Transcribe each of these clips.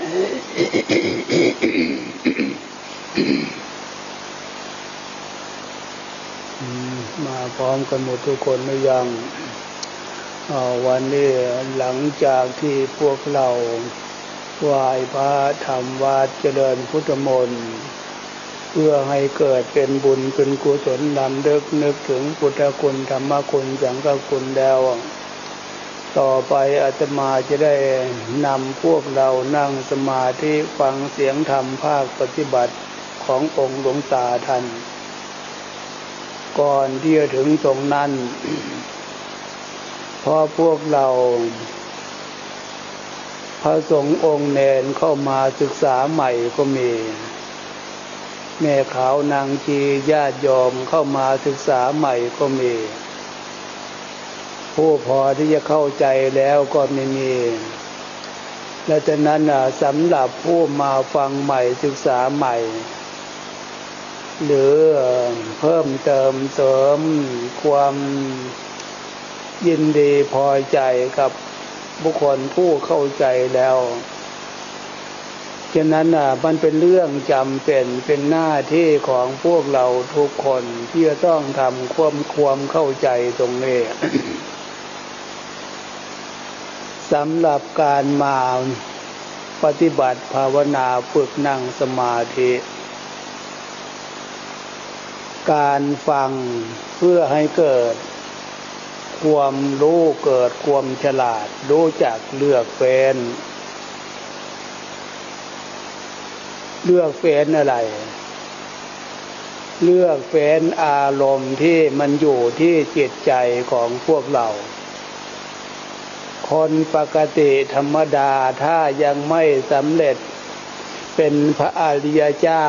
มาพร้อมกันหมดทุกคนหรือยังวันนี้หลังจากที่พวกเราไหว้พระธรรมวัดเจริญพุทธมนต์เพื่อให้เกิดเป็นบุญเป็นกุศลนำเดึกนึกถึงพุทธคุณธรรมคุณสังฆคุณแล้ว ต่อไปอาตมาจะได้นำพวกเรานั่งสมาธิฟังเสียงธรรมภาคปฏิบัติขององค์หลวงตาท่านก่อนที่จะถึงตรงนั้นพอพวกเรา พระสงฆ์องค์เนนเข้ามาศึกษาใหม่ก็มี แม่ขาวนางจีญาติยอมเข้ามาศึกษาใหม่ก็มี ผู้พอที่จะเข้าใจแล้วก็ไม่มี และจากนั้นสำหรับผู้มาฟังใหม่ศึกษาใหม่ หรือเพิ่มเติมเสริมความยินดีพอใจกับบุคคลผู้เข้าใจแล้วฉะนั้นอะมันเป็นเรื่องจำเป็นเป็นหน้าที่ของพวกเราทุกคนที่จะต้องทำความความเข้าใจตรงนี้ สำหรับการมาปฏิบัติภาวนาฝึกนั่งสมาธิ การฟังเพื่อให้เกิด ความรู้เกิดความฉลาดรู้จักเลือกเฟ้นเลือกเฟ้นอะไร เลือกเฟ้นอารมณ์ที่มันอยู่ที่จิตใจของพวกเรา คนปกติธรรมดาถ้ายังไม่สำเร็จเป็นพระอริยเจ้า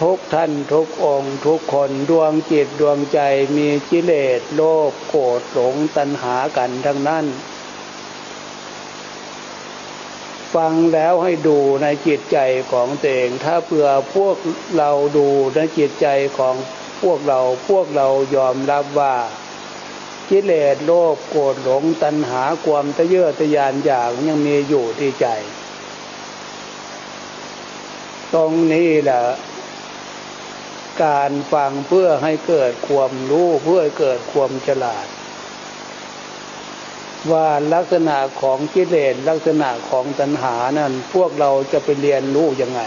ทุกท่านทุกองค์ทุกคนดวงจิตดวงใจมีกิเลสโลภโกรธหลงตัณหากันทั้งนั้น ฟังแล้วให้ดูในจิตใจของตัวเอง ถ้าเผื่อพวกเราดูในจิตใจของพวกเราพวกเรายอมรับว่า กิเลสโลภโกรธหลงตัณหาความทะเยอทะยานอยากยังมีอยู่ที่ใจ ตรงนี้แหละการฟังเพื่อให้เกิดความรู้เพื่อเกิดความฉลาด ว่าลักษณะของกิเลสลักษณะของตัณหานั้นพวกเราจะไปเรียนรู้ยังไง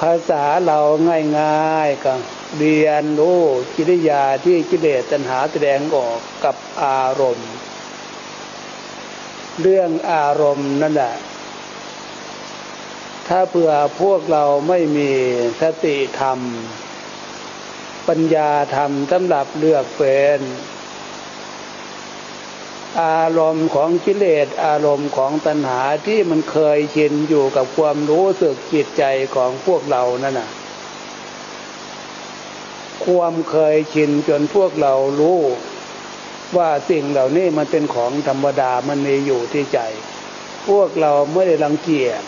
ภาษาเราง่ายๆก็ เรียนรู้กิริยาที่กิเลสตัณหาแสดงออกกับอารมณ์ เรื่องอารมณ์นั่นแหละถ้าเผื่อพวกเราไม่มีสติธรรม ปัญญาธรรมสำหรับเลือกเป็นอารมณ์ของกิเลสอารมณ์ของตัณหาที่มันเคยชินอยู่กับความรู้สึกจิตใจของพวกเรานั่นน่ะ ความเคยชินจนพวกเรารู้ว่าสิ่งเหล่านี้มันเป็นของธรรมดามันมีอยู่ที่ใจ พวกเราไม่ได้รังเกียจ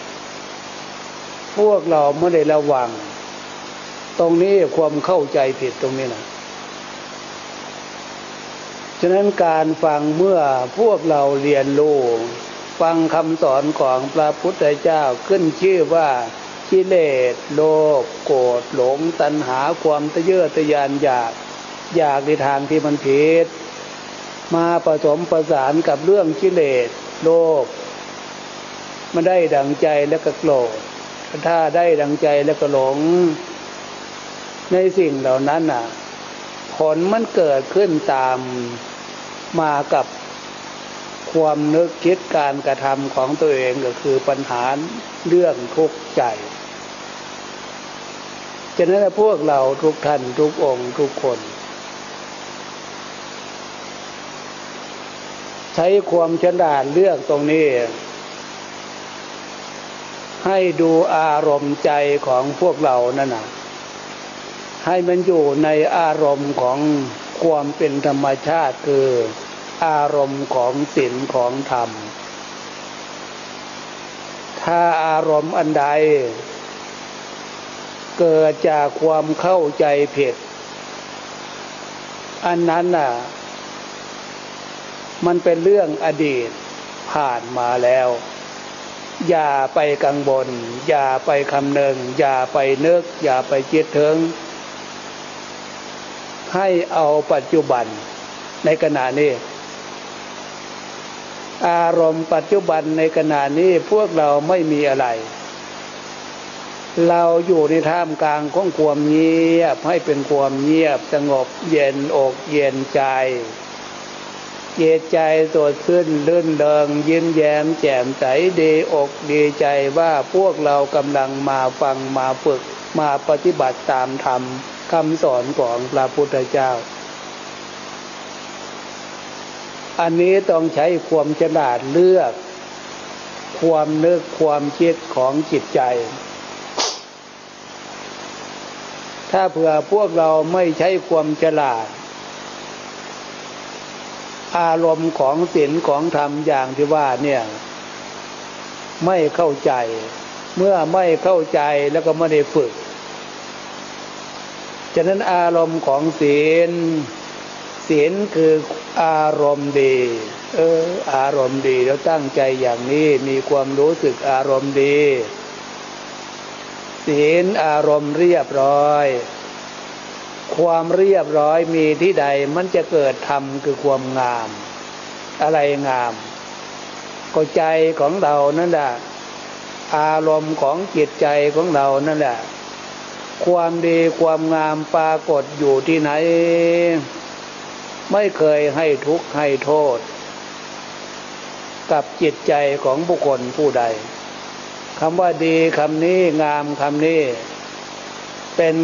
พวกเราไม่ได้ระวัง ตรงนี้ความเข้าใจผิดตรงนี้นะฉะนั้นการฟังเมื่อพวกเราเรียนรู้ฟังคำสอนของพระพุทธเจ้าขึ้นชื่อว่า กิเลสโลภโกรธหลงตัณหาความตะเยอทะยานอยากอยากในทางที่มันผิดมาผสมประสานกับเรื่องกิเลสโลภมันได้ดังใจแล้วก็โกรธถ้าได้ดังใจแล้วก็หลง ในสิ่งเหล่านั้นน่ะ ผลมันเกิดขึ้นตามมากับความนึกคิดการกระทำของตัวเองก็คือปัญหาเรื่องทุกข์ใจ ฉะนั้นพวกเราทุกท่านทุกองค์ทุกคน ใช้ความฉลาดเลือกตรงนี้ ให้ดูอารมณ์ใจของพวกเรานั่นนะให้มันอยู่ในอารมณ์ของความเป็นธรรมชาติคือ อารมณ์ของศีลของธรรม ถ้าอารมณ์อันใด เกิดจากความเข้าใจผิด อันนั้นน่ะ มันเป็นเรื่องอดีตผ่านมาแล้ว อย่าไปกังวลอย่าไปคำนึง อย่าไปนึก อย่าไปคิดถึง ให้เอาปัจจุบันในขณะนี้ อารมณ์ปัจจุบันในขณะนี้พวกเราไม่มีอะไร เราอยู่ในท่ามกลางของความเงียบให้เป็นความเงียบสงบเย็นอกเย็นใจเจตใจสดชื่นลื่นเริงยิ้มแย้มแจ่มใสดีอกดีใจว่าพวกเรากำลังมาฟังมาฝึกมาปฏิบัติตามธรรมคำสอนของพระพุทธเจ้า อันนี้ต้องใช้ความฉลาดเลือก ความนึกความคิดของจิตใจ ถ้าเผื่อพวกเราไม่ใช้ความฉลาด อารมณ์ของศีลของธรรมอย่างที่ว่าเนี่ยไม่เข้าใจ เมื่อไม่เข้าใจแล้วก็ไม่ได้ฝึก ฉะนั้นอารมณ์ของศีลศีลคืออารมณ์ดี เออ อารมณ์ดีแล้วตั้งใจอย่างนี้มีความรู้สึกอารมณ์ดี ศีลอารมณ์เรียบร้อย ความเรียบร้อยมีที่ใดมันจะเกิดธรรมคือความงาม อะไรงาม ก็ใจของเรานั่นแหละอารมณ์ของจิตใจของเรานั่นแหละ ความดีความงามปรากฏอยู่ที่ไหน ไม่เคยให้ทุกข์ให้โทษ กับจิตใจของบุคคลผู้ใด คำว่าดีคำนี้งามคำนี้ เป็น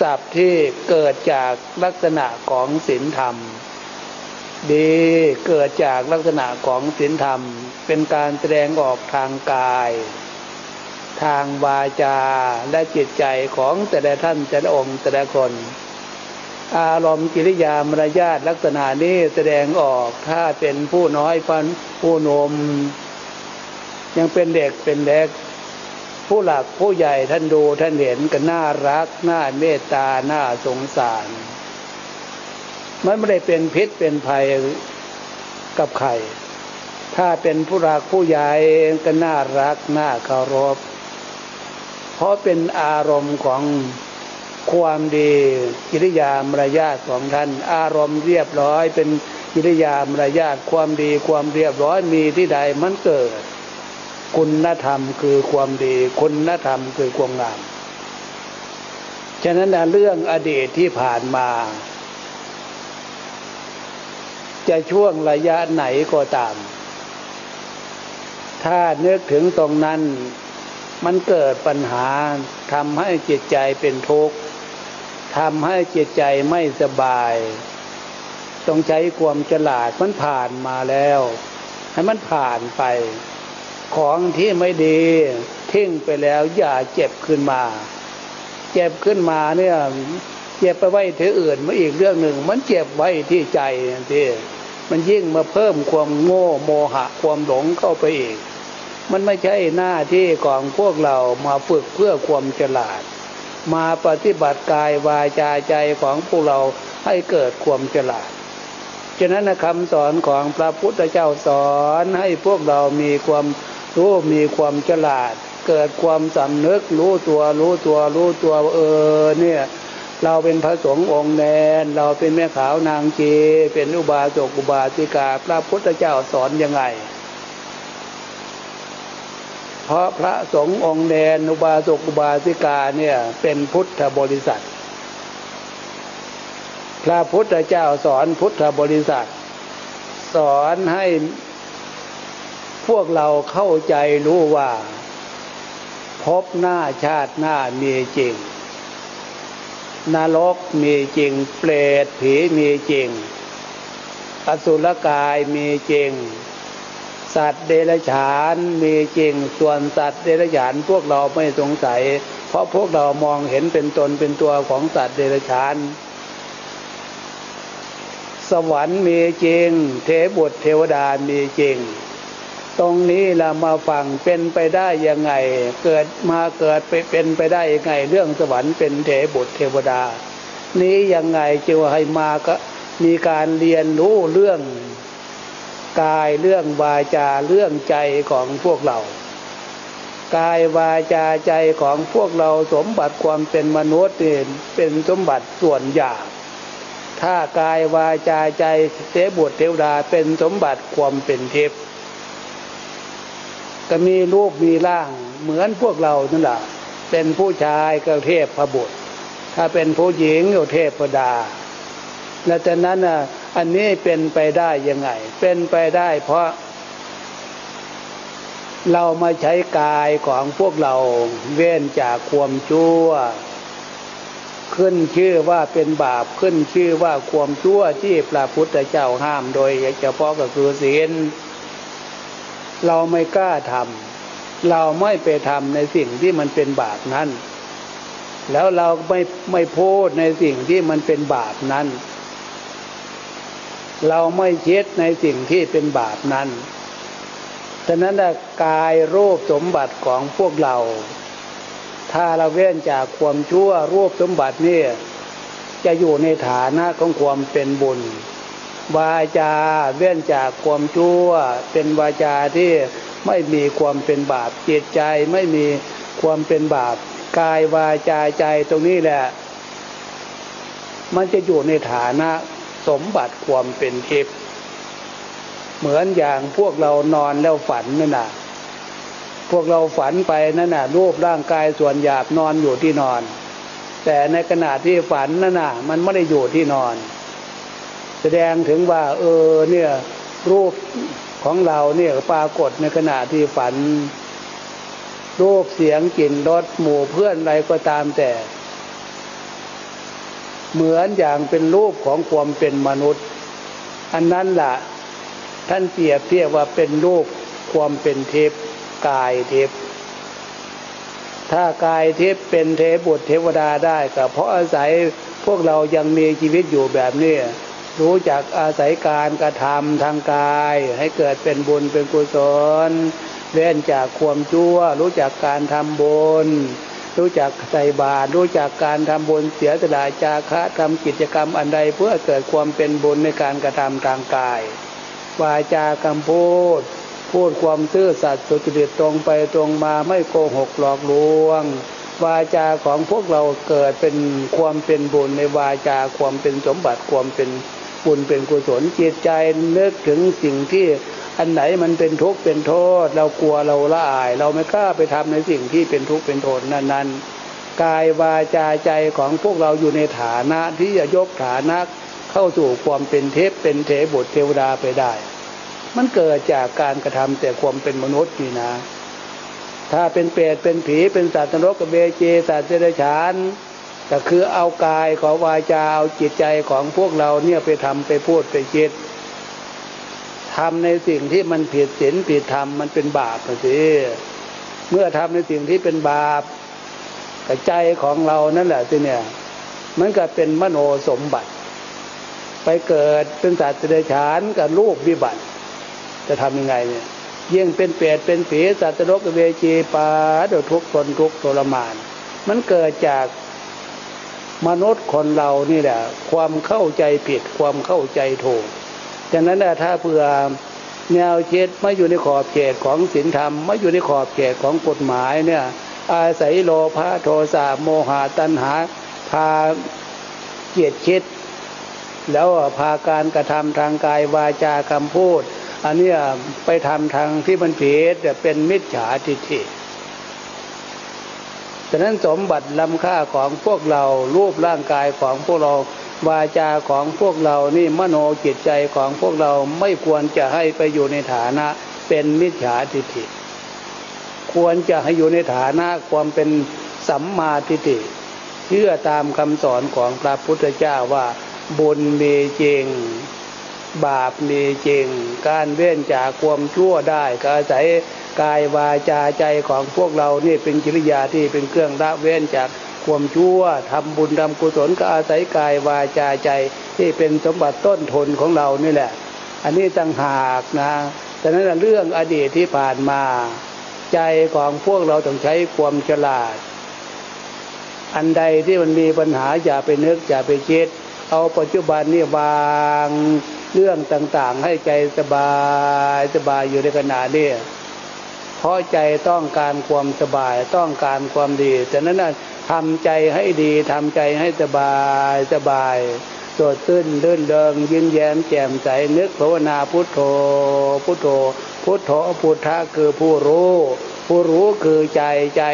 ศัพท์ที่เกิดจากลักษณะของศีลธรรม ดีเกิดจากลักษณะของศีลธรรม เป็นการแสดงออกทางกาย ทางวาจาและจิตใจของแต่ละท่านแต่ละองค์แต่ละคน อารมณ์กิริยามารยาทลักษณะนี้แสดงออกถ้าเป็นผู้น้อยผู้นม ยังเป็นเด็กเป็นเล็ก ผู้หลักผู้ใหญ่ท่านดูท่านเห็นก็น่ารักน่าเมตตาน่าสงสาร มันไม่ได้เป็นพิษเป็นภัยกับใครถ้าเป็นผู้รักผู้ใหญ่ก็น่ารักน่าเคารพ เพราะเป็นอารมณ์ของความดีกิริยามารยาทของท่าน อารมณ์เรียบร้อย เป็นกิริยามารยาทความดีความเรียบร้อยมีที่ใดมันเกิด คุณธรรมคือความดี คุณธรรมคือความงาม ฉะนั้นเรื่องอดีตที่ผ่านมา จะช่วงระยะไหนก็ตาม ถ้านึกถึงตรงนั้น มันเกิดปัญหาทำให้จิตใจเป็นทุกข์ทำให้จิตใจไม่สบาย ต้องใช้ความฉลาดมันผ่านมาแล้ว ให้มันผ่านไป ของที่ไม่ดีทิ้งไปแล้วอย่าเจ็บขึ้นมา เจ็บขึ้นมาเนี่ยเจ็บไปไว้ที่อื่นมาอีกเรื่องหนึ่ง มันเจ็บไว้ที่ใจที่มันยิ่งมาเพิ่มความโง่โมหะความหลงเข้าไปอีก มันไม่ใช่หน้าที่ของพวกเรามาฝึกเพื่อความฉลาด มาปฏิบัติกายวาจาใจของพวกเราให้เกิดความฉลาดฉะนั้นคำสอนของพระพุทธเจ้าสอนให้พวกเรามีความ รู้มีความฉลาด เกิดความสำนึกรู้ตัวรู้ตัวรู้ตัวเออเนี่ยเราเป็นพระสงฆ์องค์แนน เราเป็นแม่ขาวนางเจเป็นอุบาสกอุบาสิกา พระพุทธเจ้าสอนยังไง เพราะพระสงฆ์องค์แนนอุบาสกอุบาสิกาเนี่ยเป็นพุทธบริษัท พระพุทธเจ้าสอนพุทธบริษัท สอนให้ พวกเราเข้าใจรู้ว่า พบหน้าชาติหน้ามีจริง นรกมีจริง เปรตผีมีจริง อสุรกายมีจริง สัตว์เดรัจฉานมีจริง ส่วนสัตว์เดรัจฉานพวกเราไม่สงสัย เพราะพวกเรามองเห็นเป็นตนเป็นตัวของสัตว์เดรัจฉานสวรรค์มีจริง เทบุตรเทวดามีจริง ตรงนี้เรามาฟังเป็นไปได้ยังไง เกิดมาเกิดไปเป็นไปได้ยังไง เรื่องสวรรค์เป็นเทบุตรเทวดา นี้ยังไงจึงให้มาก็มีการเรียนรู้เรื่องกายเรื่องวาจาเรื่องใจของพวกเรา กายวาจาใจของพวกเราสมบัติความเป็นมนุษย์เป็นสมบัติส่วนหยาบถ้ากายวาจาใจเสบุตรเทวดาเป็นสมบัติความเป็นเทพ ก็มีรูปมีร่างเหมือนพวกเรานั่นแหละเป็นผู้ชายก็เทพพระบุตร ถ้าเป็นผู้หญิงก็เทพพดา และจากนั้นอะอันนี้เป็นไปได้ยังไง เป็นไปได้เพราะ เรามาใช้กายของพวกเราเว้นจากความชั่ว ขึ้นชื่อว่าเป็นบาปขึ้นชื่อว่าความชั่วที่พระพุทธเจ้าห้ามโดยเฉพาะก็คือศีล เราไม่กล้าทำเราไม่ไปทำในสิ่งที่มันเป็นบาปนั้น แล้วเราไม่ไม่พูดในสิ่งที่มันเป็นบาปนั้น เราไม่เช็ดในสิ่งที่เป็นบาปนั้นฉะนั้นกายรูปสมบัติของพวกเรา ถ้าเราเว้นจากความชั่วรูปสมบัตินี่จะอยู่ในฐานะของความเป็นบุญ วาจาเว้นจากความชั่ว เป็นวาจาที่ไม่มีความเป็นบาปจิตใจไม่มีความเป็นบาปกายวาจาใจตรงนี้แหละ มันจะอยู่ในฐานะสมบัติความเป็นทิพย์เหมือนอย่างพวกเรานอนแล้วฝันนั่นน่ะ พวกเราฝันไปนั่นน่ะรูปร่างกายส่วนหยาบนอนอยู่ที่นอน แต่ในขณะที่ฝันนั่นน่ะ มันไม่ได้อยู่ที่นอน แสดงถึงว่า เออเนี่ยรูปของเราเนี่ยปรากฏในขณะที่ฝัน รูปเสียงกลิ่นรสหมู่เพื่อนอะไรก็ตามแต่ เหมือนอย่างเป็นรูปของความเป็นมนุษย์ อันนั้นละ่ะ ท่านเปรียบเทียบว่าเป็นรูปความเป็นเทพกายเทพถ้ากายเทพเป็นเทพบุตรเทวดาได้ก็เพราะอาศัยพวกเรายังมีชีวิตอยู่แบบนี้ รู้จักอาศัยการกระทำทางกาย ให้เกิดเป็นบุญเป็นกุศลเว้นจากความชั่ว รู้จักการทำบุญรู้จักใส่บาตรรู้จักการทำบุญเสียสละจาคะทำกิจกรรมอันใดเพื่อเกิดความเป็นบุญในการกระทำทางกายวาจากำพูด พูดความซื่อสัตย์สุจริตตรงไปตรงมาไม่โกหกหลอกลวง วาจาของพวกเราเกิดเป็นความเป็นบุญในวาจาความเป็นสมบัติความเป็น บุญเป็นกุศลจิตใจนึกถึงสิ่งที่อันไหนมันเป็นทุกข์เป็นโทษ เรากลัวเราละอาย เราไม่กล้าไปทำในสิ่งที่เป็นทุกข์เป็นโทษนั้นนั้นกายวาจาใจของพวกเราอยู่ในฐานะที่จะยกฐานะเข้าสู่ความเป็นเทพเป็นเทบุตรเทวดาไปได้ มันเกิดจากการกระทำแต่ความเป็นมนุษย์นี่นะ ถ้าเป็นเปรตเป็นผีเป็นสัตว์นรกกับเบเจสัตว์เดรัจฉาน ก็คือเอากายของวาจาเอาจิตใจของพวกเราเนี่ยไปทำไปพูดไปคิดทำในสิ่งที่มันผิดศีลผิดธรรมมันเป็นบาปสิเมื่อทำในสิ่งที่เป็นบาปกับใจของเรานั่นแหละสิเนี่ยมันก็เป็นมโนสมบัติ ไปเกิดเป็นสัตว์เดรัจฉานกับลูกวิบัติ จะทำยังไงเนี่ยยิ่งเป็นเปรตเป็นผีสัตว์นรกเวจีปาโดทุกข์ทนทุกข์ทรมาน มันเกิดจาก มนุษย์คนเรานี่แหละ ความเข้าใจผิดความเข้าใจถูกดังนั้นถ้าเผื่อแนวเช็ดไม่อยู่ในขอบเขตของศีลธรรมไม่อยู่ในขอบเขตของกฎหมายเนี่ยอาศัยโลภะโทสะโมหะตัณหา พาเกียดคิด แล้วพาการกระทำทางกายวาจาคำพูด อันนี้ไปทำทางที่มันผิดเป็นมิจฉาทิฏฐิ ฉะนั้นสมบัติล้ำค่าของพวกเรารูปร่างกายของพวกเราวาจาของพวกเรานี่มโนจิตใจของพวกเราไม่ควรจะให้ไปอยู่ในฐานะเป็นมิจฉาทิฏฐิ ควรจะให้อยู่ในฐานะความเป็นสัมมาทิฏฐิเชื่อตามคำสอนของพระพุทธเจ้าว่าบุญมีจริง บาปมีจริง การเว้นจากความชั่วได้ก็อาศัยกายวาจาใจของพวกเรานี่เป็นกิริยาที่เป็นเครื่องละเว้นจากความชั่วทำบุญทำกุศลก็อาศัยกายวาจาใจที่เป็นสมบัติต้นทุนของเรานี่แหละ อันนี้ต่างหากนะแต่นั้นเรื่องอดีตที่ผ่านมา ใจของพวกเราต้องใช้ความฉลาด อันใดที่มันมีปัญหาอย่าไปนึกอย่าไปคิด เอาปัจจุบันนี่วาง เรื่องต่างๆ ให้ใจสบายสบายอยู่ในขณะนี้เพราะใจต้องการความสบายต้องการความดีฉะนั้นทำใจให้ดีทำใจให้สบายสบายสดชื่นเดินเดิงยิ้มแย้มแจ่มใสนึกภาวนาพุทโธ พุทโธ พุทโธพุทธะคือผู้รู้ ผู้รู้คือใจใจ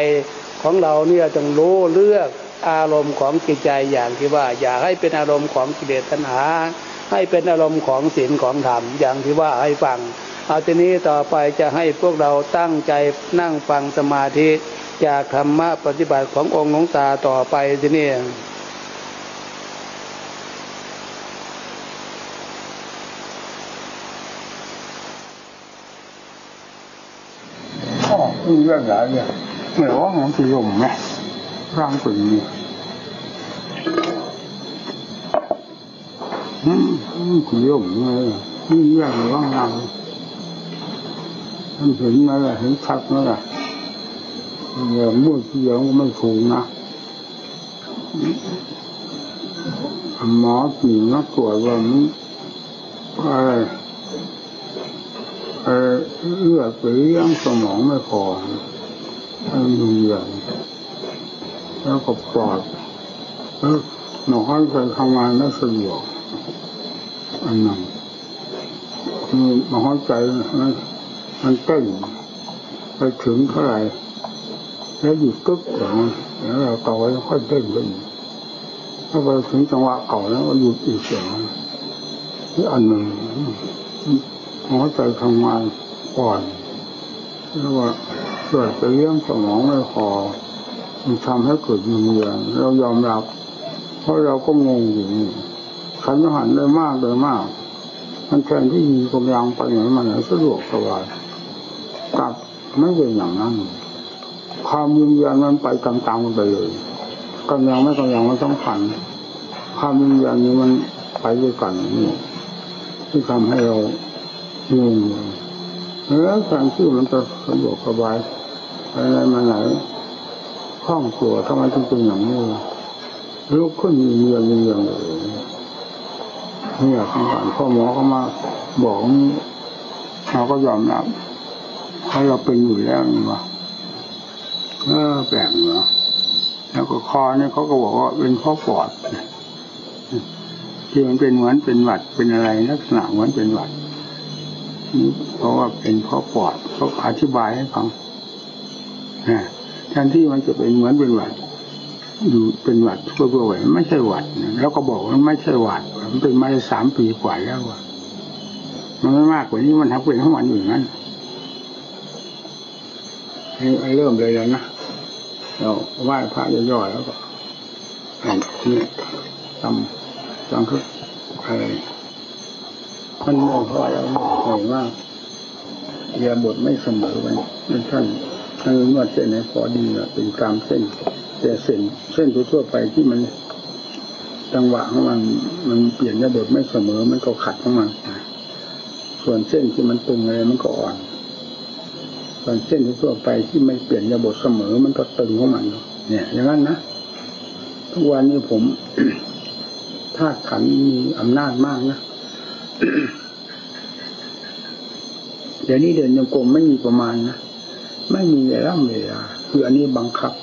ของเราเนี่ยต้องรู้เลือกอารมณ์ของจิตใจอย่างที่ว่า อย่าให้เป็นอารมณ์ของกิเลสตัณหา ให้เป็นอารมณ์ของศีลของธรรมอย่างที่ว่าให้ฟัง เอาทีนี้ต่อไปจะให้พวกเราตั้งใจนั่งฟังสมาธิจากธรรมะปฏิบัติขององค์หลวงตาต่อไปทีนี้มีเรื่องหลายอย่างเหมือนว่าของสีลมไหมร่างเป็น นี้อืมสีลมไงมีเรื่องว่างเราท่านเห็นไหมล่ะเห็นชัดไหมล่ะเงี้ยมั่วเสียงก็ไม่ถูกนะหมอผีนักตรวจว่ามันอะไรเออเลือดไปเลี้ยงสมองไม่พอมันดูอย่างแล้วก็ปลอดแล้วหนอนไปทำงานไม่สะดวก อันนั้นคือมหัวใจมันมันเต้นไปถึงเท่าไหร่แล้วหยุดตึ๊บอย่างนั้นแล้วเราต่อไว้ค่อยเต้นไปอีกถ้าไปถึงจังหวะเก่าแล้วก็หยุดอีกอย่างนี่อันหนึ่งหัวใจทำงานก่อนแล้วว่าเกิดไปเลี้ยงสมองไม่พอมันทำให้เกิดวิงเวียนเรายอมรับ เพราะเราก็งงอยู่ ขันหันได้มากเลยมาก มันแทนที่มีกำลังไปไหนมาไหนสะดวกสบายกลับไม่เป็นอย่างนั้น ความวิงเวียนมันไปตามๆกันไปเลยกำลังไม่กำลังมันต้องผัน ความวิงเวียนนี้มันไปด้วยกันนี่ที่ทำให้เรางงแล้วการที่มันจะสะดวกสบายไปไหนมาไหนคล่องตัวทำไมถึงเป็นอย่างนี้ลุกขึ้นมีเงียมีเงียเลย เนี่ยทางการพ่อหมอเขามาบอกเราก็ยอมรับเพราะเราเป็นอยู่แล้วนี่วะเออแปลกเหรอแล้วก็คอเนี่ยเขาก็บอกว่าเป็นข้อปอดที่มันเป็นเหมือนเป็นหวัดเป็นอะไรลักษณะเหมือนเป็นหวัดเพราะว่าเป็นเพราะปอดเขาอธิบายให้ฟังนะแทนที่มันจะเป็นเหมือนเป็นหวัดอยู่เป็นหวัดทั่วๆไปไม่ใช่หวัด แล้วก็บอกว่าไม่ใช่หวัด เป็นมาสามปีกว่าแล้วอะมันไม่มากกว่านี้มันทำเป็นทั้งวันอยู่อย่างนั้นเริ่มเลยแล้วนะเราไหว้พระย่อยๆแล้วก็นี่ทำทำคืออะไรมันมองเพราะเราเห็นว่าเรียบทไม่เสมอไปนั่นท่านท่านนวดเส้นให้พอดีนะเป็นตามเส้น แต่เส้นเส้นทั่วไปที่มัน จังหวะของมันมันเปลี่ยนรียบทไม่เสมอมันก็ขัดของมันส่วนเส้นที่มันตึงอะไรมันก็อ่อน ส่วนเส้นทั่วไปที่ไม่เปลี่ยนรียบเสมอมันก็ตึงของมันเนี่ยอย่างนั้นนะทุกวันนี้ผมธาตุขันมีอำนาจมากนะเดี๋ยวนี้เดินโยกรมไม่มีประมาณนะไม่มีเวลาเวลาคืออันนี้บังคับ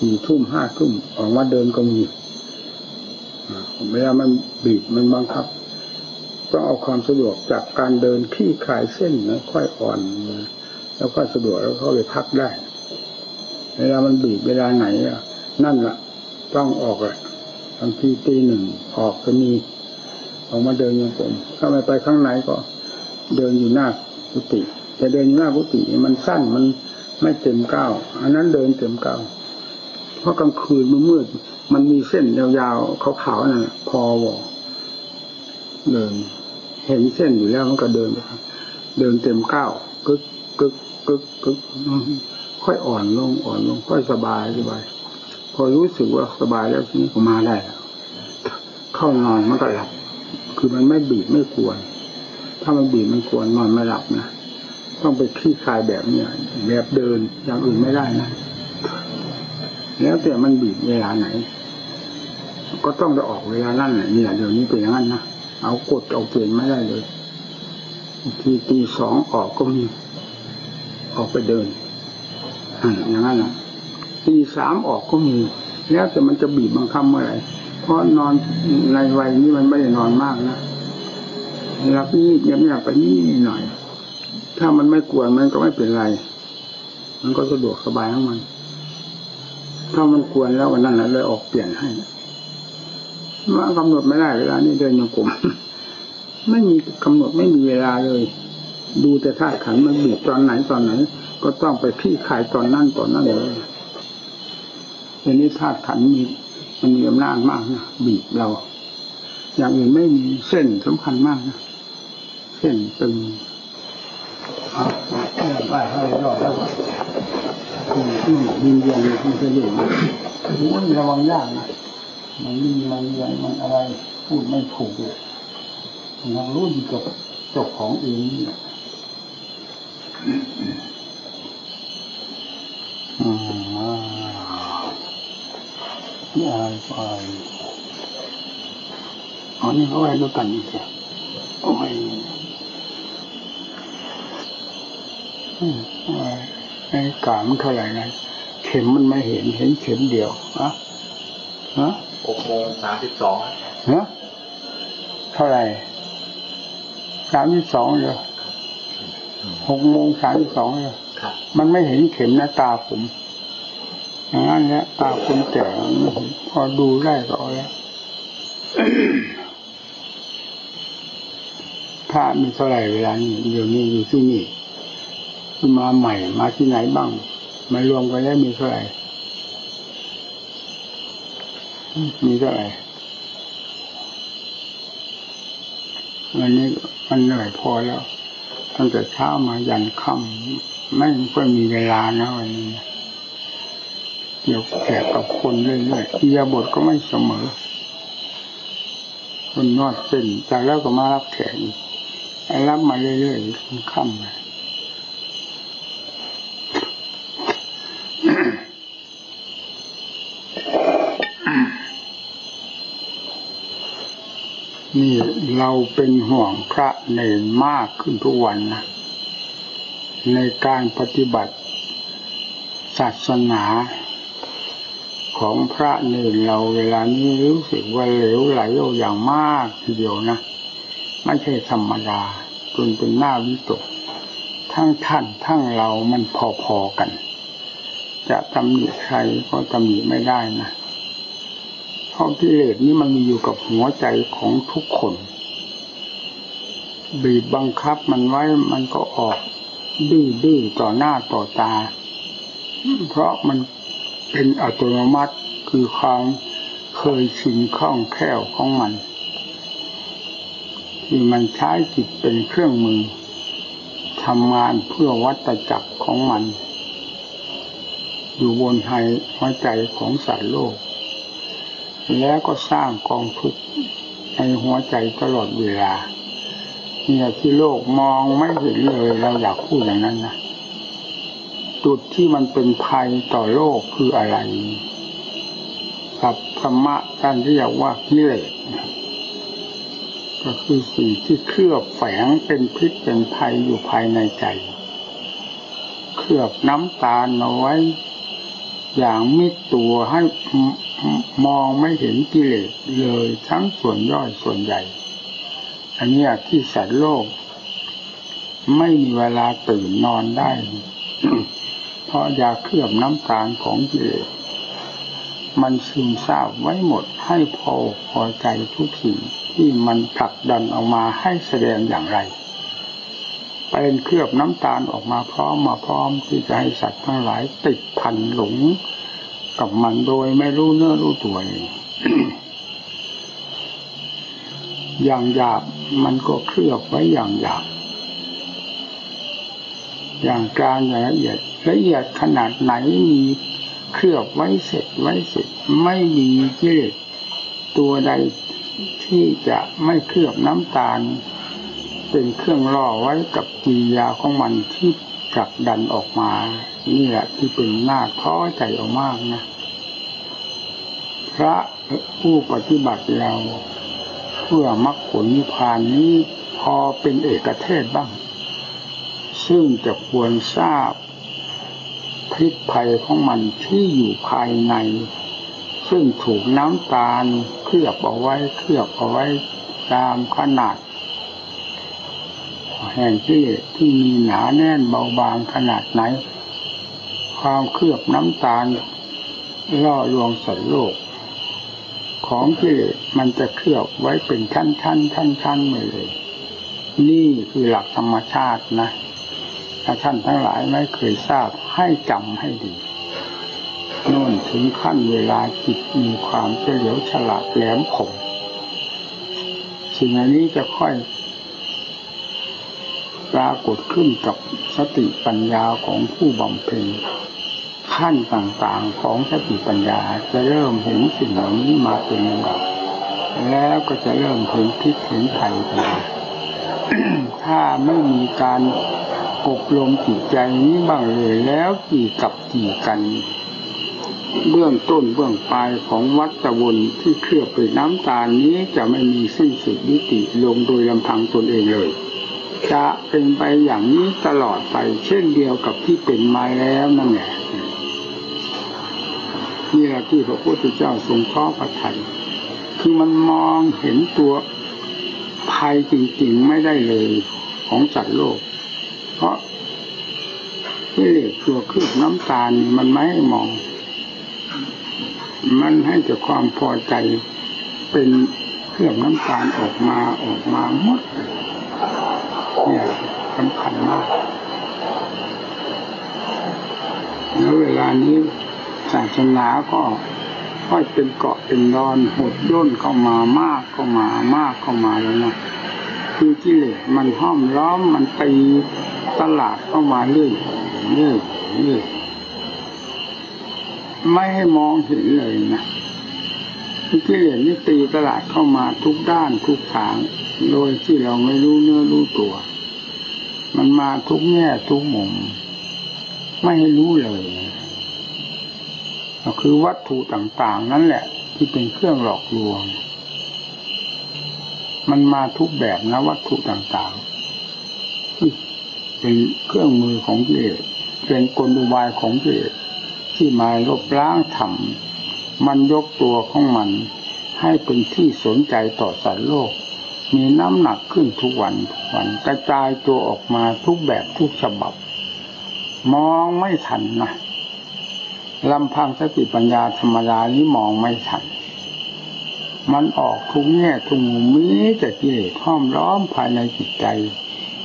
สี่ทุ่มห้าทุ่มออกมาเดินก็มีเวลามันบีบมันบังคับ ต้องเอาความสะดวกจากการเดินขี้คลายเส้นนะค่อยอ่อนแล้วก็สะดวกแล้วเขาไปพักได้ เวลามันบีบเวลาไหนอะนั่นละ่ะ ต้องออกแหละบางทีตีหนึ่งออกก็มีออกมาเดินโยกรมถ้าไม่ไปข้างในก็ เดินอยู่หน้ากุฏิแต่เดินอยู่หน้ากุฏิมันสั้นมันไม่เต็มเก้าอันนั้นเดินเต็มเก้า เพราะกลางคืนมันมืด มันมีเส้นยาวๆขาวๆนั่นพอวอเดิน เห็นเส้นอยู่แล้วมันก็เดินไปเดินเต็มก้าวกึกกึกกึกกึกค่อยอ่อนลงอ่อนลง ค่อยสบายสบาย พอรู้สึกว่าสบายแล้วทีนี้ก็มาได้เข้านอนมันก็หลับ คือมันไม่บีบไม่กวนถ้ามันบีบมันกวนนอนไม่หลับนะต้องไปคลี่คลายแบบเนี้ยแบบเดินอย่างอื่นไม่ได้นะ แล้วแต่มันบีบเวลาไหน ก็ต้องจะออกเวลานั่นแหละเนี่ยเดี๋ยวนี้เป็นอย่างนั้นนะเอากดเอาเปลี่ยนไม่ได้เลยทีตีสองออกก็มี ออกไปเดินอ่าอย่างนั้นนะตีสามออกก็มี แล้วแต่มันจะบีบบังคับเมื่อไหร่เพราะนอนในวัยนี้มันไม่ได้นอนมากนะรับนี่เงียบๆไปนี่หน่อย ถ้ามันไม่กวนมันก็ไม่เป็นไร มันก็สะดวกสบายของมัน ถ้ามันกวนแล้ววันนั้นแหละเลยออกเปลี่ยนให้มากำหนดไม่ได้เวลานี้เดินโยกลมไม่มีกำหนดไม่มีเวลาเลย ดูแต่ธาตุขันมันบีบตอนไหนตอนไหน ก็ต้องไปขี้ขายตอนนั่นตอนนั้นเลยทีนี้ธาตุขันมีมันมีอำนาจมากนะบีบเรา อย่างอื่นไม่มีเส้นสำคัญมากนะเส้นตึงเอาไปให้รอดแล้ว อืมอืมยินเย็นมันจะเด่นโอ้ยระวังยากนะมันมีมันเรียนมันอะไรพูดไม่ถูกเลยเรารู้ดีกับจ้าของเองนี่อะไรไปอ๋อนี่เขาไว้ด้วยกันนี่แค่โอ้ย อืมอะไรไอ้กามันเท่าไหร่นะเข็มมันไม่เห็นเห็นเข็มเดียวอะฮะหกโมงสามสิบสองฮะเท่าไหร่สามสิบสองเลยหกโมงสามสิบสองเลยครับมันไม่เห็นเข็มหน้าตาผมอย่างนั้นแหละตาคนแก่ไม่เห็นพอดูได้ก็เอาแล้วพระมีเท่าไหร่เวลานี้เดี๋ยวนี้อยู่ที่นี่ ที่มาใหม่มาที่ไหนบ้างมารวมกันแล้วมีเท่าไหร่มีเท่าไหร่วันนี้มันเหนื่อยพอแล้วตั้งแต่เช้ามายันค่ำไม่ค่อยมีเวลานะวันนี้เกี่ยวแขกกับคนเรื่อยๆอียาบทก็ไม่เสมอ คนนอดเส้นจากแล้วก็มารับแขกอีกไอ้รับมาเรื่อยๆค่ำไป นี่เราเป็นห่วงพระเนรมากขึ้นทุกวันนะในการปฏิบัติศาสนาของพระเนรเราเวลานี้รู้สึกว่าเหลวไหลอย่างมากทีเดียวนะ ไม่ใช่ธรรมดาจนเป็นหน้าวิตก ทั้งท่านทั้งเรามันพอๆกัน จะตำหนิใครก็ตำหนิไม่ได้นะ ราะกิเลสนี้มันมีอยู่กับหัวใจของทุกคน บีบบังคับมันไว้มันก็ออก ดื้อดื้อต่อหน้าต่อตา เพราะมันเป็นอัตโนมัติคือความเคยชินคล่องแคล่วของมัน ที่มันใช้จิตเป็นเครื่องมือทำงานเพื่อวัตจักรของมัน อยู่บนไฮหัวใจของสัตว์โลก แล้วก็สร้างกองทุกข์ในหัวใจตลอดเวลา เนี่ยที่โลกมองไม่เห็นเลยเราอยากพูดอย่างนั้นนะจุดที่มันเป็นภัยต่อโลกคืออะไรกับธรรมะท่านเรียกว่ากิเลสก็คือสิ่งที่เคลือบแฝงเป็นพิษเป็นภัยอยู่ภายในใจ เคลือบน้ำตาลเอาไว้ อย่างมิดตัวให้ มองไม่เห็นกิเลสเลยทั้งส่วนย่อยส่วนใหญ่ อันนี้ที่สัตว์โลก ไม่มีเวลาตื่นนอนได้ เพราะยาเคลือบน้ำตาลของกิเลสมันซึมซาบไว้หมดให้พอพอใจทุกสิ่งที่มันผลักดันออกมาให้แสดงอย่างไรเป็นเคลือบน้ำตาลออกมาพร้อมมาพร้อมที่จะให้สัตว์ทั้งหลายติดพันหลง กับมันโดยไม่รู้เนื้อรู้ตัวเองอย่างหยาบมันก็เคลือบไว้อย่างหยาบ อย่างกลางอย่างละเอียดละเอียดขนาดไหนมีเคลือบไว้เสร็จไว้เสร็จไม่มีกิเลสตัวใดที่จะไม่เคลือบน้ำตาล เป็นเครื่องล่อไว้กับกิริยาของมันที่ ผลักดันออกมา นี่แหละที่เป็นหน้าท้อใจออกมากนะ พระผู้ปฏิบัติเรา เพื่อมรรคผลนิพพานนี้พอเป็นเอกเทศบ้าง ซึ่งจะควรทราบพิษภัยของมันที่อยู่ภายใน ซึ่งถูกน้ำตาลเคลือบเอาไว้เคลือบเอาไว้ตามขนาด แห่งที่ที่มีหนาแน่นเบาบางขนาดไหน ความเคลือบน้ำตาลล่อลวงสัตว์โลก ของกิเลสมันจะเคลือบไว้เป็นชั้นชั้นชั้นชั้นไปเลย นี่คือหลักธรรมชาตินะถ้าท่านทั้งหลายไม่เคยทราบให้จำให้ดีโน่นถึงขั้นเวลาจิตมีความเฉลียวฉลาดแหลมคมสิ่งอันนี้จะค่อย รากฏขึ้นกับสติปัญญาของผู้บำเพ็ญขั้นต่างๆของสติปัญญาจะเริ่มเห็นสิ่งเหล่านี้มาเป็นลำดับแล้วก็จะเริ่มเห็นพิษเห็นภัยไปถ้าไม่มีการอบรมจิตใจนี้บ้างเลยแล้วกี่กับกี่กัน เบื้องต้นเบื้องปลายของวัฏวนที่เคลือบไปน้ำตาลนี้จะไม่มีสิ้นสุดยุติลงโดยลำพังตนเองเลย จะเป็นไปอย่างนี้ตลอดไป เช่นเดียวกับที่เป็นมาแล้วนั่นแหละนี่แหละที่พระพุทธเจ้าทรงชอบพระทัยคือมันมองเห็นตัวภัยจริงๆไม่ได้เลยของสัตว์โลก เพราะที่เหลือตัวคืบน้ำตาลมันไม่ให้มอง มันให้แต่ความพอใจเป็นเครื่องน้ำตาลออกมาออกมาหมด เนี่ยสำคัญมากแล้วเวลานี้ศาสนาก็ค่อยเป็นเกาะเป็นรอนหดย่นเข้ามามากเข้ามามากเข้ามาแล้วนะคือกิเลสมันห้อมล้อมมันตีตลาดเข้ามาเรื่อยเรื่อยเรื่อยไม่ให้มองเห็นเลยนะ กิเลสนี่ตีตลาดเข้ามาทุกด้านทุกทาง โดยที่เราไม่รู้เนื้อรู้ตัว มันมาทุกแง่ทุกมุม ไม่ให้รู้เลย ก็คือวัตถุต่างๆ นั่นแหละ ที่เป็นเครื่องหลอกลวง มันมาทุกแบบนะวัตถุต่างๆที่เป็นเครื่องมือของกิเลสเป็นกลอุบายของกิเลสที่มาลบล้างธรร มันยกตัวของมัน ให้เป็นที่สนใจต่อสัตว์โลก มีน้ำหนักขึ้นทุกวันทุกวันกระจายตัวออกมาทุกแบบทุกฉบับ มองไม่ทันนะลำพังสติปัญญาธรรมดานี้มองไม่ทัน มันออกทุกแง่ทุกมุมมีแต่กิเลสห้อมล้อมภายในจิตใจ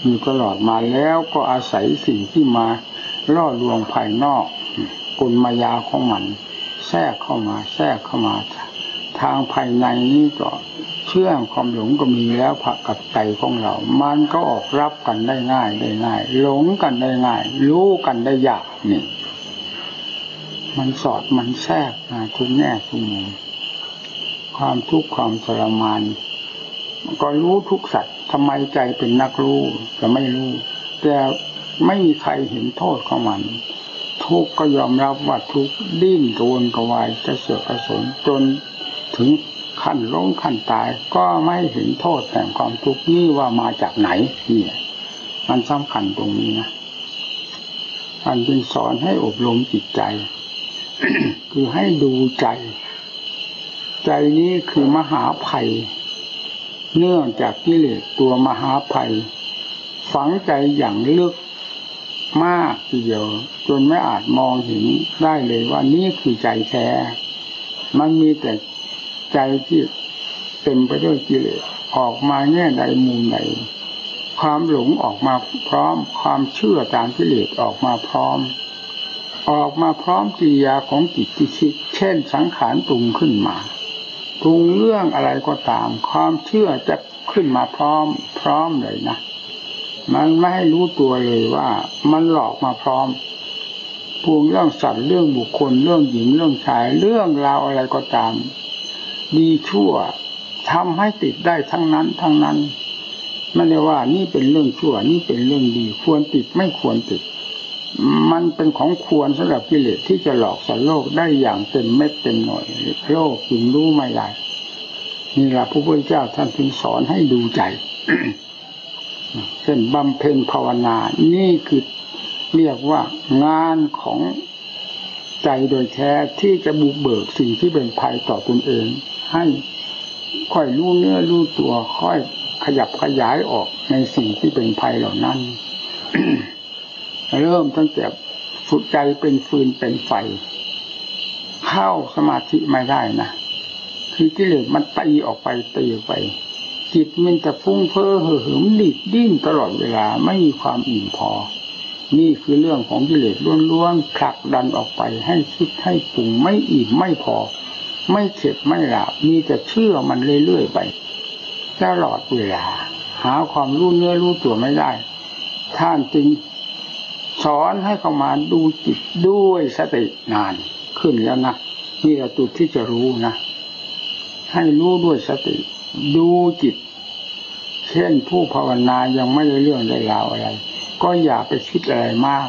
อยู่ตลอดมาแล้วก็อาศัยสิ่งที่มาล่อลวงภายนอกกลมายาของมัน แทรกเข้ามาแทรกเข้ามา ทางภายในนี้ก็เชื่องความหลงก็มีแล้วผักกับใจของเรา มันก็ออกรับกันได้ง่ายได้ง่าย หลงกันได้ง่าย รู้กันได้ยากนี่ มันสอดมันแทรกมาทุกแง่ทุกมุมความทุกข์ความทรมานก็รู้ทุกสัตว์ทำไมใจเป็นนักรู้จะไม่รู้ แต่ไม่มีใครเห็นโทษของมัน ทุกก็ยอมรับว่าทุกดิ้นกระวนกระวายจะเสือกกระสนจนถึงขั้นล้มขั้นตายก็ไม่เห็นโทษแต่ความทุกข์นี่ว่ามาจากไหนเนี่ยมันสำคัญตรงนี้นะอันจึงสอนให้อบรมจิตใจ คือให้ดูใจ ใจนี้คือมหาภัย เนื่องจากกิเลสตัวมหาภัย ฝังใจอย่างลึก มากทีเดียว จนไม่อาจมองเห็นได้เลยว่านี่คือใจแท้ มันมีแต่ใจที่เต็มไปด้วยกิเลสออกมาแง่ใดมุมใดความหลงออกมาพร้อม ความเชื่อตามกิเลสออกมาพร้อม ออกมาพร้อมกิริยาของจิตที่คิด เช่นสังขารปรุงขึ้นมาปรุงเรื่องอะไรก็ตาม ความเชื่อจะขึ้นมาพร้อม พร้อมเลยนะ มันไม่ให้รู้ตัวเลยว่ามันหลอกมาพร้อมปรุงเรื่องสัตว์เรื่องบุคคลเรื่องหญิงเรื่องชายเรื่องราวอะไรก็ตาม ดีชั่วทำให้ติดได้ทั้งนั้นทั้งนั้นไม่ได้ว่านี่เป็นเรื่องชั่วนี่เป็นเรื่องดีควรติดไม่ควรติด มันเป็นของควรสำหรับกิเลสที่จะหลอกสัตว์โลกได้อย่างเต็มเม็ดเต็มหน่วยโลกจึงรู้ไม่ได้นี่แหละพระพุทธเจ้าท่านถึงสอนให้ดูใจ เช่นบำเพ็ญภาวนา นี่คือเรียกว่างานของใจโดยแท้ที่จะบุกเบิกสิ่งที่เป็นภัยต่อตนเอง ให้ค่อยรู้เนื้อรู้ตัวค่อยขยับขยายออกในสิ่งที่เป็นภัยเหล่านั้น เริ่มตั้งแต่สุดใจเป็นฟืนเป็นไฟ เข้าสมาธิไม่ได้นะคือกิเลสมันตีออกไปตีออกไป จิตมันจะฟุ้งเฟ้อเห่อเหิมดิดดิ้นตลอดเวลาไม่มีความอิ่มพอ นี่คือเรื่องของกิเลสล้วนๆผลักดันออกไปให้คิดให้ปรุงไม่อิ่มไม่พอ ไม่เข็ดไม่หลับมีแต่เชื่อมันเรื่อยๆไปตลอดเวลา หาความรู้เนื้อรู้ตัวไม่ได้ ท่านจึงสอนให้เข้ามาดูจิตด้วยสตินานขึ้นแล้วนะนี่แหละจุดที่จะรู้นะ ให้รู้ด้วยสติ ดูจิต ช่นผู้ภาวนายังไม่ได้เรื่องได้ราวอะไร ก็อย่าไปคิดอะไรมาก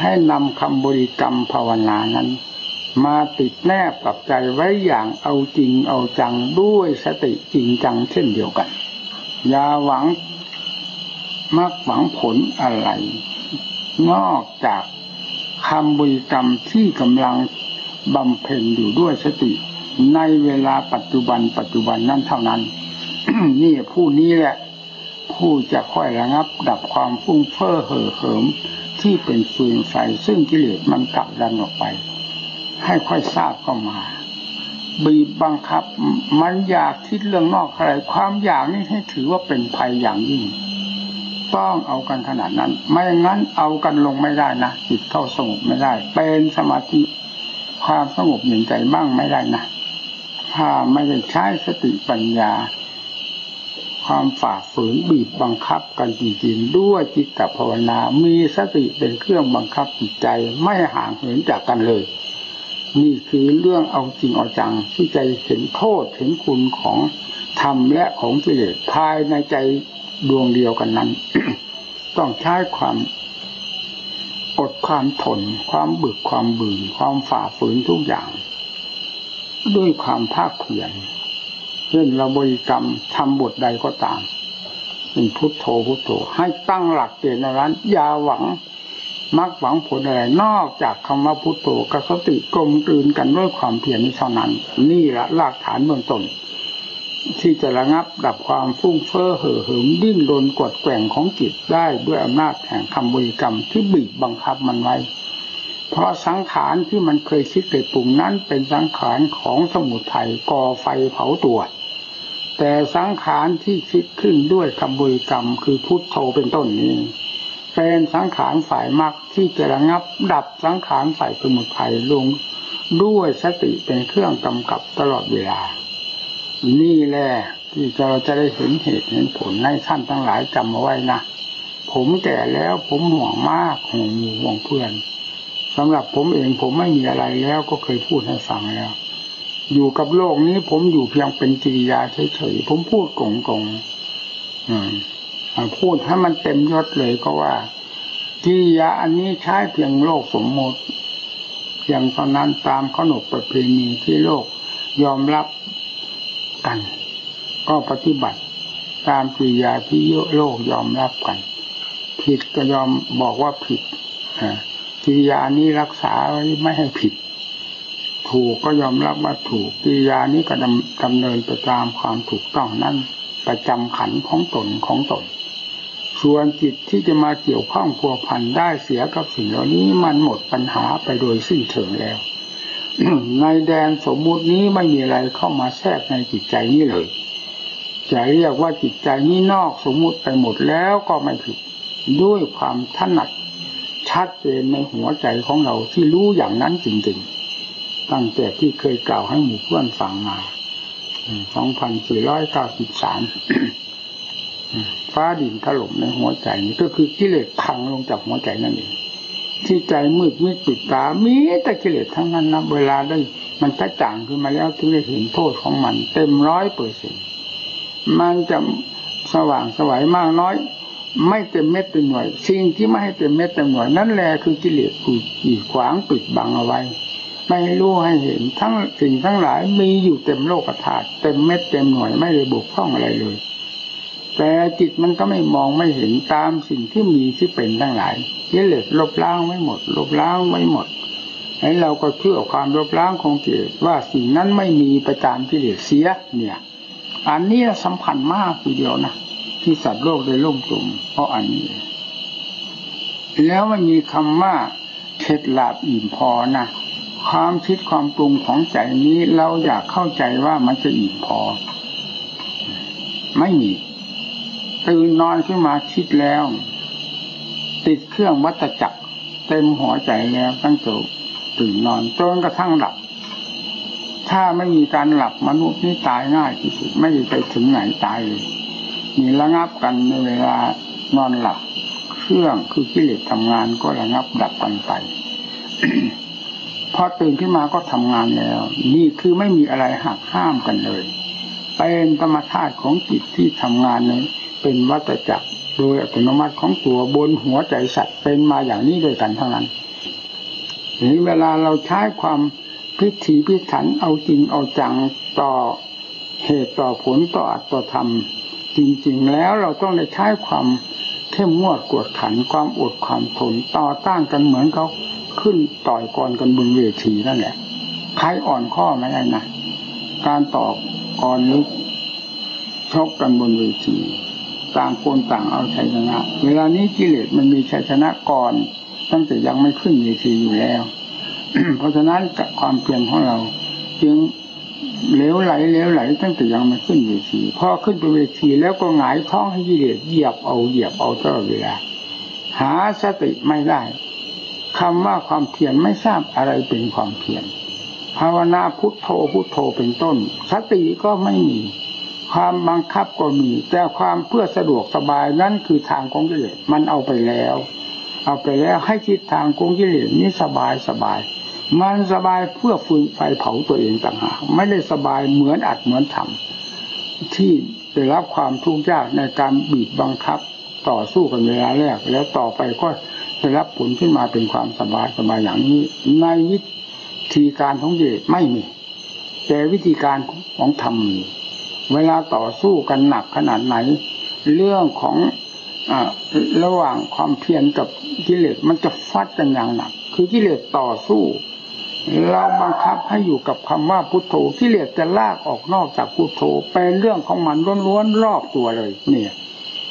ให้นำคำบริกรรมภาวนานั้น มาติดแนบกับใจไว้อย่างเอาจริงเอาจังด้วยสติจริงจังเช่นเดียวกัน อย่าหวังมักหวังผลอะไร นอกจากคำบริกรรมที่กำลังบำเพ็ญอยู่ด้วยสติ ในเวลาปัจจุบันปัจจุบันนั้นเท่านั้น นี่ผู้นี้แหละ ผู้จะค่อยระงับ ดับความฟุ้งเฟ้อเห่อเหิมที่เป็นฟืนไฟซึ่งกิเลสมันกลับดันออกไป ให้ค่อยทราบเข้ามา บีบบังคับมันอยากคิดเรื่องนอกอะไร ความอยากนี่ให้ถือว่าเป็นภัยอย่างยิ่ง ต้องเอากันขนาดนั้น ไม่งั้นเอากันลงไม่ได้นะจิตเข้าสงบไม่ได้ เป็นสมาธิความสงบหนึ่งใจบ้างไม่ได้นะถ้าไม่ได้ใช้สติปัญญา ความฝ่าฝืนบีบบังคับกันจริงๆ ด้วยจิตตภาวนา มีสติเป็นเครื่องบังคับจิตใจไม่ห่างเหินจากกันเลย นี่คือเรื่องเอาจริงเอาจังที่ใจเห็นโทษเห็นคุณของธรรมและของกิเลสภายในใจดวงเดียวกันนั้น ต้องใช้ความอดความทนความบึกความบืนความฝ่าฝืนทุกอย่าง ด้วยความภาคเพียร ช่นเราบริกรรมทำบทใดก็ตามเป็นพุทโธพุทโธให้ตั้งหลักเกณฑ์นั้นอย่าหวังมักหวังผลอะไรนอกจากคำว่าพุทโธกับสติกลมกลืนกันด้วยความเพียรนี้เท่านั้น นี่แหละรากฐานเบื้องต้นที่จะระงับดับความฟุ้งเฟ้อเห่อเหิมดิ้นรนกดแกว่งของจิตได้ด้วยอำนาจแห่งคำบริกรรมที่บีบบังคับมันไว้ เพราะสังขารที่มันเคยคิดเคยปรุงนั้นเป็นสังขารของสมุทัยก่อไฟเผาตัว แต่สังขารที่คิดขึ้นด้วยคำบริกรรม คือพุทโธเป็นต้นนี้เป็นสังขารฝ่ายมรรคที่จะระงับดับสังขารฝ่ายสมุทัยลงด้วยสติเป็นเครื่องกำกับตลอดเวลา นี่แหละที่เราจะได้เห็นเหตุเห็นผลในท่านทั้งหลายจำเอาไว้นะผมแก่แล้วผมห่วงมากห่วงหมู่ห่วงเพื่อนสำหรับผมเองผมไม่มีอะไรแล้วก็เคยพูดให้ฟังแล้ว อยู่กับโลกนี้ผมอยู่เพียงเป็นกิริยาเฉยๆผมพูดกงกงพูดให้มันเต็มยศเลยก็ว่ากิริยาอันนี้ใช้เพียงโลกสมมติเพียงเท่านั้นตามขนบประเพณีที่โลกยอมรับกัน ก็ปฏิบัติ ตามกิริยาที่โลกยอมรับกัน ผิดก็ยอมบอกว่าผิดกิริยานี้รักษาไว้ไม่ให้ผิด ถูกก็ยอมรับว่าถูกกิริยานี้ก็ดำดำเนินไปตามความถูกต้องนั่นประจำขันของตนของตน ส่วนจิตที่จะมาเกี่ยวข้องพัวพันได้เสียกับสิ่งเหล่านี้มันหมดปัญหาไปโดยสิ้นเชิงแล้ว ในแดนสมมุตินี้ไม่มีอะไรเข้ามาแทรกในจิตใจนี้เลย จะเรียกว่าจิตใจนี้นอกสมมุติไปหมดแล้วก็ไม่ผิดด้วยความถนัดชัดเจนในหัวใจของเราที่รู้อย่างนั้นจริงๆ ตั้งแต่ที่เคยกล่าวให้หมู่เพื่อนฟังมา2493ฟ้าดินถล่มในหัวใจนี้ก็คือกิเลสพังลงจากหัวใจนั่นเองที่ใจมืดมิดปิดตามีแต่กิเลสทั้งนั้นนะเวลาได้มันกระจ่างขึ้นมาแล้วถึงได้เห็นโทษของมัน เต็มร้อยเปอร์เซ็นมันจะสว่างสวัยมากน้อย ไม่เต็มเม็ดเต็มหน่วย สิ่งที่ไม่ให้เต็มเม็ดเต็มหน่วย นั่นแหละคือกิเลสขีดขวางปิดบังเอาไว้ ไม่รู้ให้เห็น ทั้งสิ่งทั้งหลายมีอยู่เต็มโลกธาตุเต็มเม็ดเต็มหน่วยไม่เลยบกพร่องอะไรเลย แต่จิตมันก็ไม่มองไม่เห็นตามสิ่งที่มีที่เป็นทั้งหลายกิเลสลบล้างไม่หมด ลบล้างไม่หมดไอ้เราก็เชื่อความลบล้างของกิเลสว่าสิ่งนั้นไม่มีประจามกิเลสเสียเนี่ย อันนี้สำคัญมากทีเดียวนะที่สัตว์โลกได้ล่มจมเพราะอันนี้ แล้วมันมีคำว่าเข็ดหลาบอิ่มพอนะ ความคิดความปรุงของใจนี้เราอยากเข้าใจว่ามันจะอิ่มพอ ไม่มีตื่นนอนขึ้นมาคิดแล้ว ติดเครื่องวัตจักร เต็มหัวใจแล้วตั้งแต่ตื่นนอนจนกระทั่งหลับ ถ้าไม่มีการหลับมนุษย์นี่ตายง่ายที่สุดไม่ไปถึงไหนตายเลยมีระงับกันในเวลานอนหลับ เครื่องคือกิเลสทำงานก็ระงับดับกันไป พอตื่นขึ้นมาก็ทำงานแล้ว นี่คือไม่มีอะไรหักห้ามกันเลย เป็นธรรมชาติของจิตที่ทำงานนี้เป็นวัตจักรโดยอัตโนมัติของตัวบนหัวใจสัตว์เป็นมาอย่างนี้ด้วยกันเทั้งนั้นนี้เวลาเราใช้ความพิถีพิถันเอาจริงเอาจังต่อเหตุต่อผลต่ออัตต่อธรรม จริง ๆ แล้วเราต้องได้ใช้ความเข้มงวดกวดขันความอดความทนต่อต้านกันเหมือนเขา ขึ้นต่อยก่อนกันบนเวทีนั่นแหละใครอ่อนข้อไม่ได้นะการต่อก่อนนี้ชกกันบนเวทีต่างคนต่างเอาชัยชนะ เวลานี้กิเลสมันมีชัยชนะก่อน ตั้งแต่ยังไม่ขึ้นเวทีอยู่แล้ว เพราะฉะนั้นกับความเพียรของเรา จึงเลี้ยวไหลเลี้ยวไหล ตั้งแต่ยังไม่ขึ้นเวทีพอขึ้นไปเวทีแล้วก็หงายท้องให้กิเลสเหยียบเอาเหยียบเอาตลอดเวลาหาสติไม่ได้ คำว่าความเพียรไม่ทราบอะไรเป็นความเพียรภาวนาพุทโธพุทโธเป็นต้น สติก็ไม่มี ความบังคับก็มี แต่ความเพื่อสะดวกสบายนั่นคือทางของกิเลสมันเอาไปแล้ว เอาไปแล้วให้คิดทางของกิเลสนี้สบายสบาย มันสบายเพื่อฟืนไฟเผาตัวเองต่างหากไม่ได้สบายเหมือนอัดเหมือนทำที่ได้รับความทุกข์ยากในการบีบบังคับต่อสู้กันเวลาแรกแล้วต่อไปก็ ได้รับผลขึ้นมาเป็นความสบายสบายอย่างนี้ ในวิธีการของเยไม่มี แต่วิธีการของธรรมมีเวลาต่อสู้กันหนักขนาดไหน เรื่องของอระหว่างความเพียรกับกิเลสมันจะฟัดกันอย่างหนัก คือกิเลสต่อสู้ เราบังคับให้อยู่กับคำว่าพุทโธกิเลสจะลากออกนอกจากพุทโธเป็นเรื่องของมันล้วนๆรอบตัวเลย เนี่ย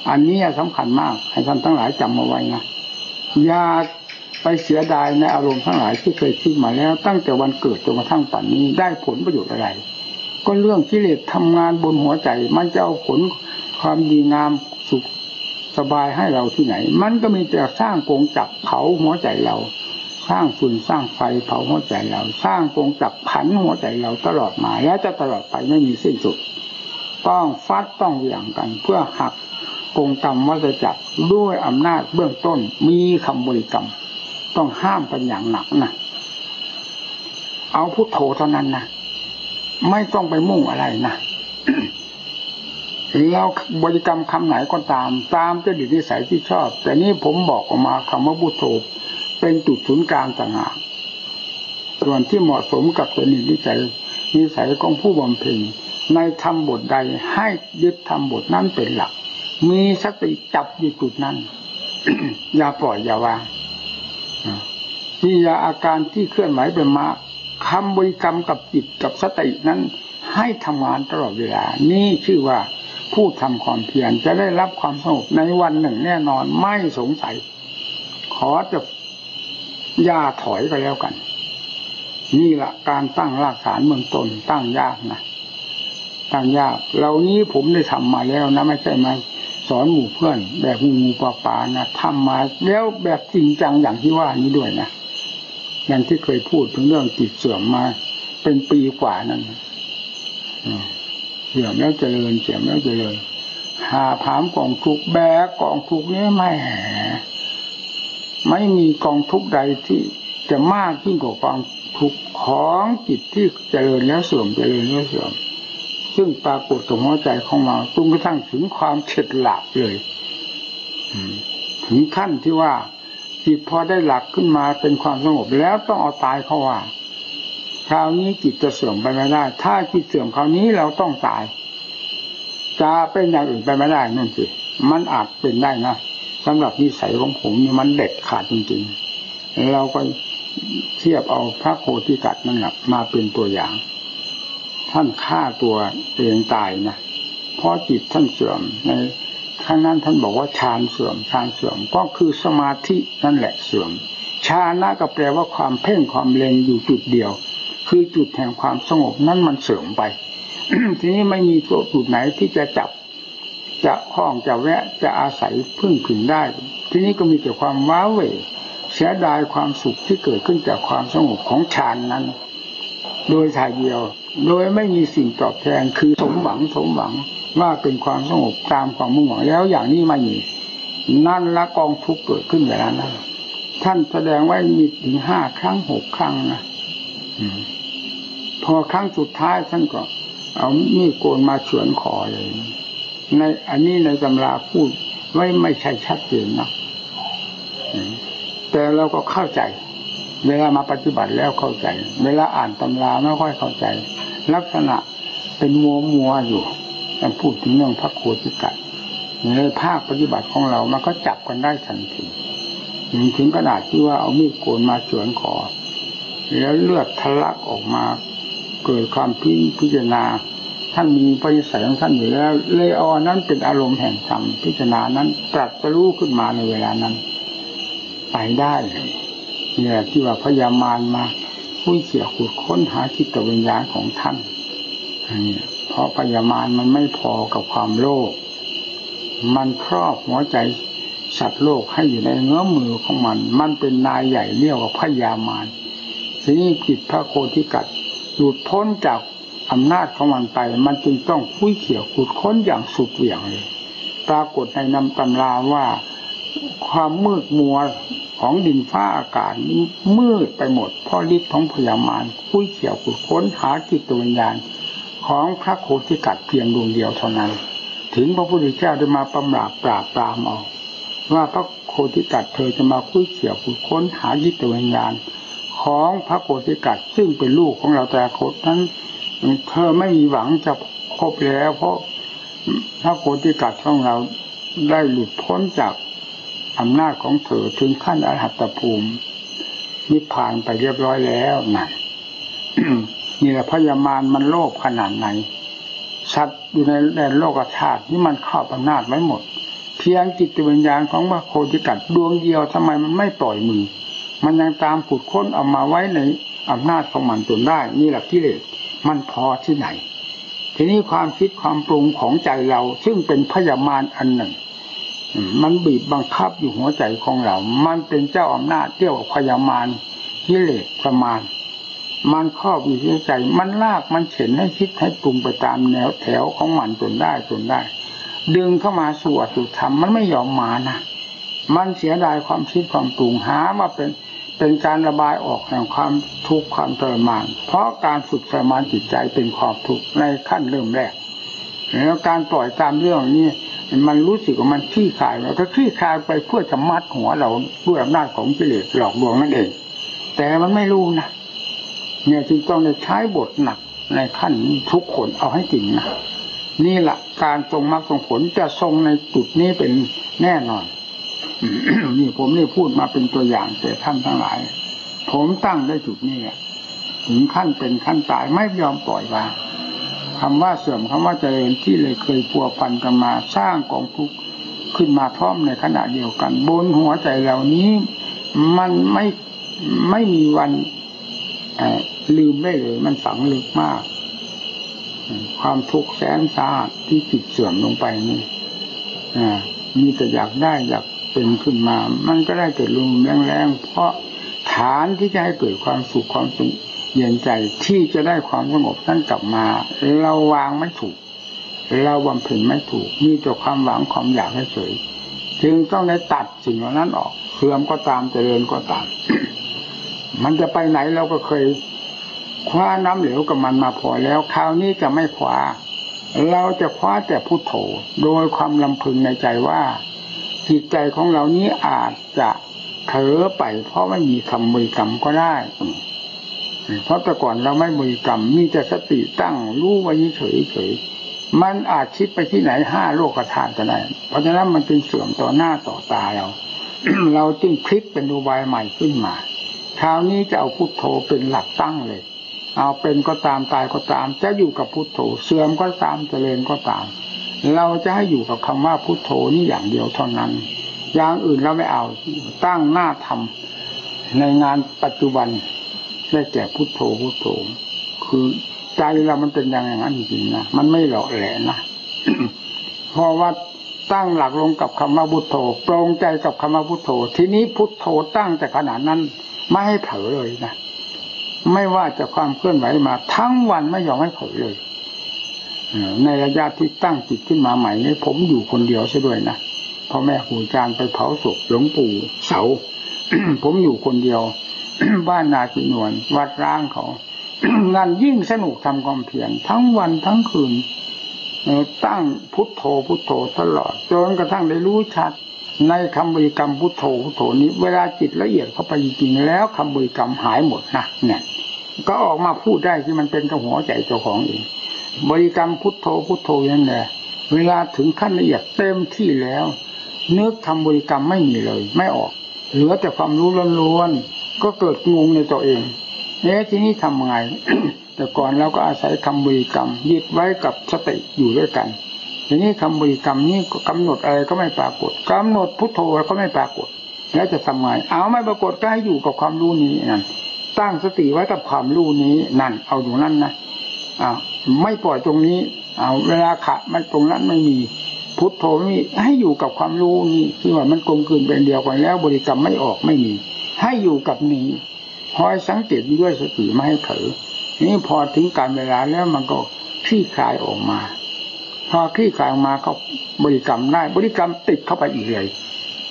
อันนี้สำคัญมาก ให้ท่านทั้งหลายจำเอาไว้นะ อย่าไปเสียดายในอารมณ์ทั้งหลายที่เคยคิดมาแล้ว ตั้งแต่วันเกิดจนกระทั่งปัจจุบันนี้ได้ผลประโยชน์อะไร ก็เรื่องกิเลสทำงานบนหัวใจ มันจะเอาผลความดีงามสุขสบายให้เราที่ไหน มันก็มีแต่สร้างกงจักเผาหัวใจเรา สร้างฝุ่นสร้างไฟเผาหัวใจเรา สร้างกงจักผันหัวใจเราตลอดมาแล้วจะตลอดไปไม่มีสิ้นสุด ต้องฟัดต้องเหวี่ยงกันเพื่อหัก กงกรรมวัฏจักรด้วยอำนาจเบื้องต้นมีคำบริกรรม ต้องห้ามกันอย่างหนักนะเอาพุทโธเท่านั้นนะไม่ต้องไปมุ่งอะไรนะแล้วบริกรรมคำไหนก็ตาม ตามจะดินิสัยที่ชอบ แต่นี่ผมบอกออกมาคำว่าพุทโธเป็นจุดศูนย์กลางต่างหากส่วนที่เหมาะสมกับจริตนิสัยนิสัยของผู้บำเพ็ญในธรรมบทใดให้ยึดธรรมบทนั้นเป็นหลัก มีสติจับอยู่จุดนั้น อย่าปล่อยอย่าวางนี่ยาอาการที่เคลื่อนไหวเป็นมาคำบริกรรมกับจิตกับสตินั้น ให้ทำงานตลอดเวลา นี่ชื่อว่าผู้ทำความเพียรจะได้รับความสงบในวันหนึ่งแน่นอนไม่สงสัย ขอจะย่าถอยก็แล้วกัน นี่ละการตั้งรากฐานเมืองตนตั้งยากนะตั้งยากเหล่านี้ผมได้ทำมาแล้วนะไม่ใช่มา สอนหมู่เพื่อน แบบงูปลาปานะทำมาแล้วแบบจริงจังอย่างที่ว่านี้ด้วยนะอย่างที่เคยพูดถึงเรื่องจิตเสื่อมมา เป็นปีกว่านั้นเสื่อมแล้วเจริญเสื่อมแล้วเจริญหาผามกองทุกแบกกองทุกนี้ไม่แหไม่มีกองทุกใดที่จะมากยิ่งกว่ากองทุกของจิตที่เจริญแล้วเสื่อมเจริญแล้วเสื่อม ซึ่งปรากฏตรงหัวใจของเราจนกระทั่งถึงความเฉดหลับเลยถึงขั้นที่ว่าจิตพอได้หลักขึ้นมาเป็นความสงบแล้วต้องเอาตายเข้าว่า คราวนี้จิตจะเสื่อมไปไม่ได้ ถ้าจิตเสื่อมคราวนี้เราต้องตาย จะเป็นอย่างอื่นไปไม่ได้นั่นสิมันอาจเป็นได้นะสำหรับนิสัยของผมเนี่ยมันเด็ดขาดจริงๆ เราก็เทียบเอาพระโคติกัดนั่นแหละมาเป็นตัวอย่าง ท่านฆ่าตัวเองตายนะเพราะจิตท่านเสื่อมในข้างนั้นท่านบอกว่าฌานเสื่อมฌานเสื่อมก็คือสมาธินั่นแหละเสื่อมฌานะก็แปลว่าความเพ่งความเล็งอยู่จุดเดียว คือจุดแห่งความสงบนั่นมันเสื่อมไป ทีนี้ไม่มีตัวจุดไหนที่จะจับ จะคล้องจะแวะจะอาศัยพึ่งพิงได้ ทีนี้ก็มีแต่ความว้าเหวเสียดายความสุขที่เกิดขึ้นจากความสงบของฌานนั้น โดยถ่ายเดียว โดยไม่มีสิ่งตอบแทนคือสมหวังสมหวังว่าเป็นความสงบตามความมุ่งหวังแล้วอย่างนี้ไม่มีนั่นละกองทุกข์เกิดขึ้นแบบนั้นท่านแสดงไว่ามีถึงห้าครั้งหกครั้งนะพอครั้งสุดท้ายท่านก็ เอามีดโกนมาเฉือนคอเลย ในอันนี้ในตำราพูดไว้ไม่ใช่ชัดเจนนะแต่เราก็เข้าใจ เวลามาปฏิบัติแล้วเข้าใจ เวลาอ่านตำราไม่ค่อยเข้าใจ ลักษณะเป็นมัวมัวอยู่แต่พูดถึงเรื่องพระโคติกัดในภาคปฏิบัติของเรามันก็จับกันได้ทันทีถึงกระดาษที่ว่าเอามีดโกนมาเฉือนคอแล้วเลือดทะลักออกมาเกิดความพิพจารณา ท่านมีปริสัยของท่านอยู่แล้วเลยออนั้นเป็นอารมณ์แห่งธรรมพิจารณานั้นตรัสรู้ขึ้นมาในเวลานั้น ไปได้เนี่ยที่ว่าพยามารมาคุยเขี่ยขุดค้นหาจิตวิญญาณของท่านอันนี้เพราะพยามารมันไม่พอกับความโลภมันครอบหัวใจสัตว์โลกให้อยู่ในเงื้อมือของมัน มันเป็นนายใหญ่เรียกว่าพยามารทีนี้จิตพระโคติกัดหลุดพ้นจากอำนาจของมันไป มันจึงต้องคุยเขี่ยวขุดค้นอย่างสุดเหวี่ยงเลย ปรากฏในนำตำราว่า ความมืดมัว ของดินฟ้าอากาศมืดไปหมดเพราะฤทธิ์ของพยามารคุยเขี่ยวขุดค้นหาจิตวิญญาณ ของพระโคติกัดเพียงดวงเดียวเท่านั้น ถึงพระพุทธเจ้าได้มาปำราบปราบปรามเอาว่าพระโคติกัดเธอจะมาคุยเขี่ยวขุดค้นหาจิตวิญญาณ ของพระโกติกัดซึ่งเป็นลูกของเราแต่โคตนั้น เธอไม่มีหวังจะพบแล้ว เพราะพระโกติกัดของเราได้หลุดพ้นจาก อำนาจของเธอถึงขั้นอรหัตภูมินิพพานไปเรียบร้อยแล้วนั่นนี่แหละพยามารมันโลภขนาดไหนสัตว์อยู่ในแดนโลกธาตุนี่มันครอบอำนาจไว้หมด เพียงจิตวิญญาณของพระโคติกัดดวงเดียวทำไมมันไม่ปล่อยมือ มันยังตามขุดค้นเอามาไว้ในอำนาจของมันจนได้ นี่แหละกิเลสมันพอที่ไหน ทีนี้ความคิดความปรุงของใจเราซึ่งเป็นพยามารอันหนึ่ง มันบีบบังคับอยู่หัวใจของเรา มันเป็นเจ้าอำนาจเที่ยวพยามารกิเลสประมาณ มันครอบอยู่ที่ใจ มันลากมันเข็นให้คิดให้ปรุงไปตามแนวแถวของมันจนได้จนได้ ดึงเข้ามาสู่อสุธรรมมันไม่ยอมมานะมันเสียดายความคิดความปรุงหามาเป็นเป็นการระบายออกแห่งความทุกข์ความทรมาน เพราะการฝึกทรมานจิตใจเป็นความทุกข์ในขั้นเริ่มแรกแล้วการปล่อยตามเรื่องนี้ มันรู้สึกว่ามันคลี่คายแล้วก็คลี่คายไปเพื่อจะมัดหัวเราด้วยอำนาจของกิเลสหลอกลวงนั่นเอง แต่มันไม่รู้นะเนี่ยจึงต้องใช้บทหนักในขั้นทุกคนเอาให้จริงนะนี่แหละการทรงมรรคทรงผลจะทรงในจุดนี้เป็นแน่นอน นี่ผมนี่พูดมาเป็นตัวอย่างแก่ท่านทั้งหลาย ผมตั้งได้จุดนี้ถึงขั้นเป็นขั้นตายไม่ยอมปล่อยวาง คำว่าเสื่อมคำว่าเจริญที่เลยเคยพัวพันกันมาสร้างกองทุกข์ขึ้นมาพร้อมในขณะเดียวกัน บนหัวใจเหล่านี้ มันไม่ไม่มีวันลืมได้เลย มันฝังลึกมาก ความทุกข์แสนสาหัสที่จิตเสื่อมลงไปนี่มีแต่อยากได้อยากเป็นขึ้นมา มันก็ได้เกิดลมแรงๆเพราะฐานที่จะให้เกิดความสุขความสุข เย็นใจที่จะได้ความสงบนั้นกลับมา เราวางไม่ถูก เราบำเพ็ญไม่ถูก มีแต่ความหวังความอยากให้เฉยจึงต้องได้ตัดสิ่งเหล่านั้นออกเสื่อมก็ตามเจริญก็ตาม มันจะไปไหนเราก็เคยคว้าน้ำเหลวกับมันมาพอแล้ว คราวนี้จะไม่คว้า เราจะคว้าแต่พุโทโธโดยความลำพึงในใจว่าจิตใจของเรานี้อาจจะเผลอไปเพราะไม่มีคำมือกรรมก็ได้ เพราะแต่ก่อนเราไม่บริกรรมมีแต่สติตั้งรู้ไว้เฉยเฉยมันอาจคิดไปที่ไหนห้าโลกธาตุก็ได้ เพราะฉะนั้นมันจึงเสื่อมต่อหน้าต่อตาเรา เราจึงคลิกเป็นอุบายใหม่ขึ้นมา คราวนี้จะเอาพุทโธเป็นหลักตั้งเลย เอาเป็นก็ตามตายก็ตาม จะอยู่กับพุทโธ เสื่อมก็ตามเจริญก็ตาม เราจะให้อยู่กับคำว่าพุทโธนี่อย่างเดียวเท่านั้น อย่างอื่นเราไม่เอาตั้งหน้าทำในงานปัจจุบัน ได้แก่พุทโธพุทโธคือใจเรามันเป็นอย่างนั้นจริงๆนะมันไม่หล่อแหลนะเพราะว่าตั้งหลักลงกับคำว่าพุทโธปรงใจกับคำว่าพุทโธ ทีนี้พุทโธตั้งแต่ขนาดนั้น ไม่ให้เผลอเลยนะไม่ว่าจะความเคลื่อนไหวมา ทั้งวันไม่ยอมให้เผลอเลยในระยะที่ตั้งจิตขึ้นมาใหม่นี้ผมอยู่คนเดียวซะด้วยนะพ่อแม่ครูอาจารย์ไปเผาศพหลวงปู่เสาผมอยู่คนเดียว บ้านนาจินวน วัดร้างเขางานยิ่งสนุกทำความเพียรทั้งวันทั้งคืนตั้งพุทโธพุทโธตลอดจนกระทั่งได้รู้ชัด ในคำบริกรรมพุทโธพุทโธนี้ เวลาจิตละเอียดเข้าไปจริงๆแล้วคำบริกรรมหายหมดนะเนี่ย ก็ออกมาพูดได้ที่มันเป็นกับหัวใจเจ้าของเองบริกรรมพุทโธพุทโธนั่นแหละเวลาถึงขั้นละเอียดเต็มที่แล้วนึกทำบริกรรมไม่มีเลย ไม่ออก เหลือแต่ความรู้ล้วน ก็เกิดงงในตัวเองเอ๊ะที่นี้ทำไง แต่ก่อนเราก็อาศัยคำบริกรรมยึดไว้กับสติอยู่ด้วยกันทีนี้คำบริกรรมนี้กำหนดอะไรก็ไม่ปรากฏกำหนดพุทโธก็ไม่ปรากฏ แล้วจะทำไงเอาไม่ปรากฏก็ให้อยู่กับความรู้นี้นั่นตั้งสติไว้กับความรู้นี้นั่น เอาอยู่นั่นนะอ้าวไม่ปล่อยตรงนี้เอาเวลาขะมันตรงนั้นไม่มีพุทโธไม่มีให้อยู่กับความรู้นี้ที่ว่ามันกลมกลืนเป็นเดียวกันแล้ว บริกรรมไม่ออกไม่มี ให้อยู่กับนี้คอยสังเกตด้วยสติไม่ให้เผลอนี่พอถึงการเวลาแล้วมันก็คลี่คลายออกมา พอคลี่คลายออกมาก็บริกรรมได้ บริกรรมติดเข้าไปอีกเลย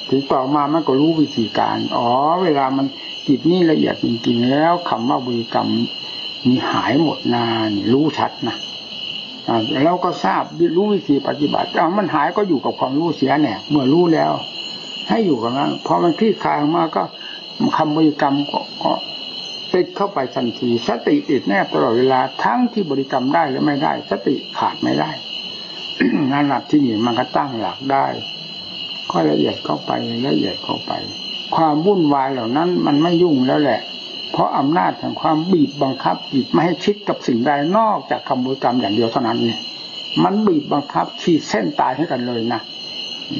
ถึงต่อมามันก็รู้วิธีการ อ๋อ เวลามันจิตนี่ละเอียดจริงๆแล้วคำว่าบริกรรมมีหายหมดนานี่รู้ชัดนะแล้วก็ทราบรู้วิธีปฏิบัติเอามันหายก็อยู่กับความรู้เสียเนี่ย เมื่อรู้แล้ว ให้อยู่กับนั้นพอมันคลี่คลายออกมาก็ คำบริกรรมก็ติดเข้าไปทันที สติติดแนบตลอดเวลาทั้งที่บริกรรมได้และไม่ได้ สติขาดไม่ได้นั่นหลักที่นี่มันก็ตั้งหลักได้ก็ละเอียดเข้าไปละเอียดเข้าไป ความวุ่นวายเหล่านั้นมันไม่ยุ่งแล้วแหละ เพราะอำนาจแห่งความบีบบังคับจิตไม่ให้ชิดกับสิ่งใดนอกจากคำบริกรรมอย่างเดียวเท่านั้นเนี่ยมันบีบบังคับขีดเส้นตายให้กันเลยนะ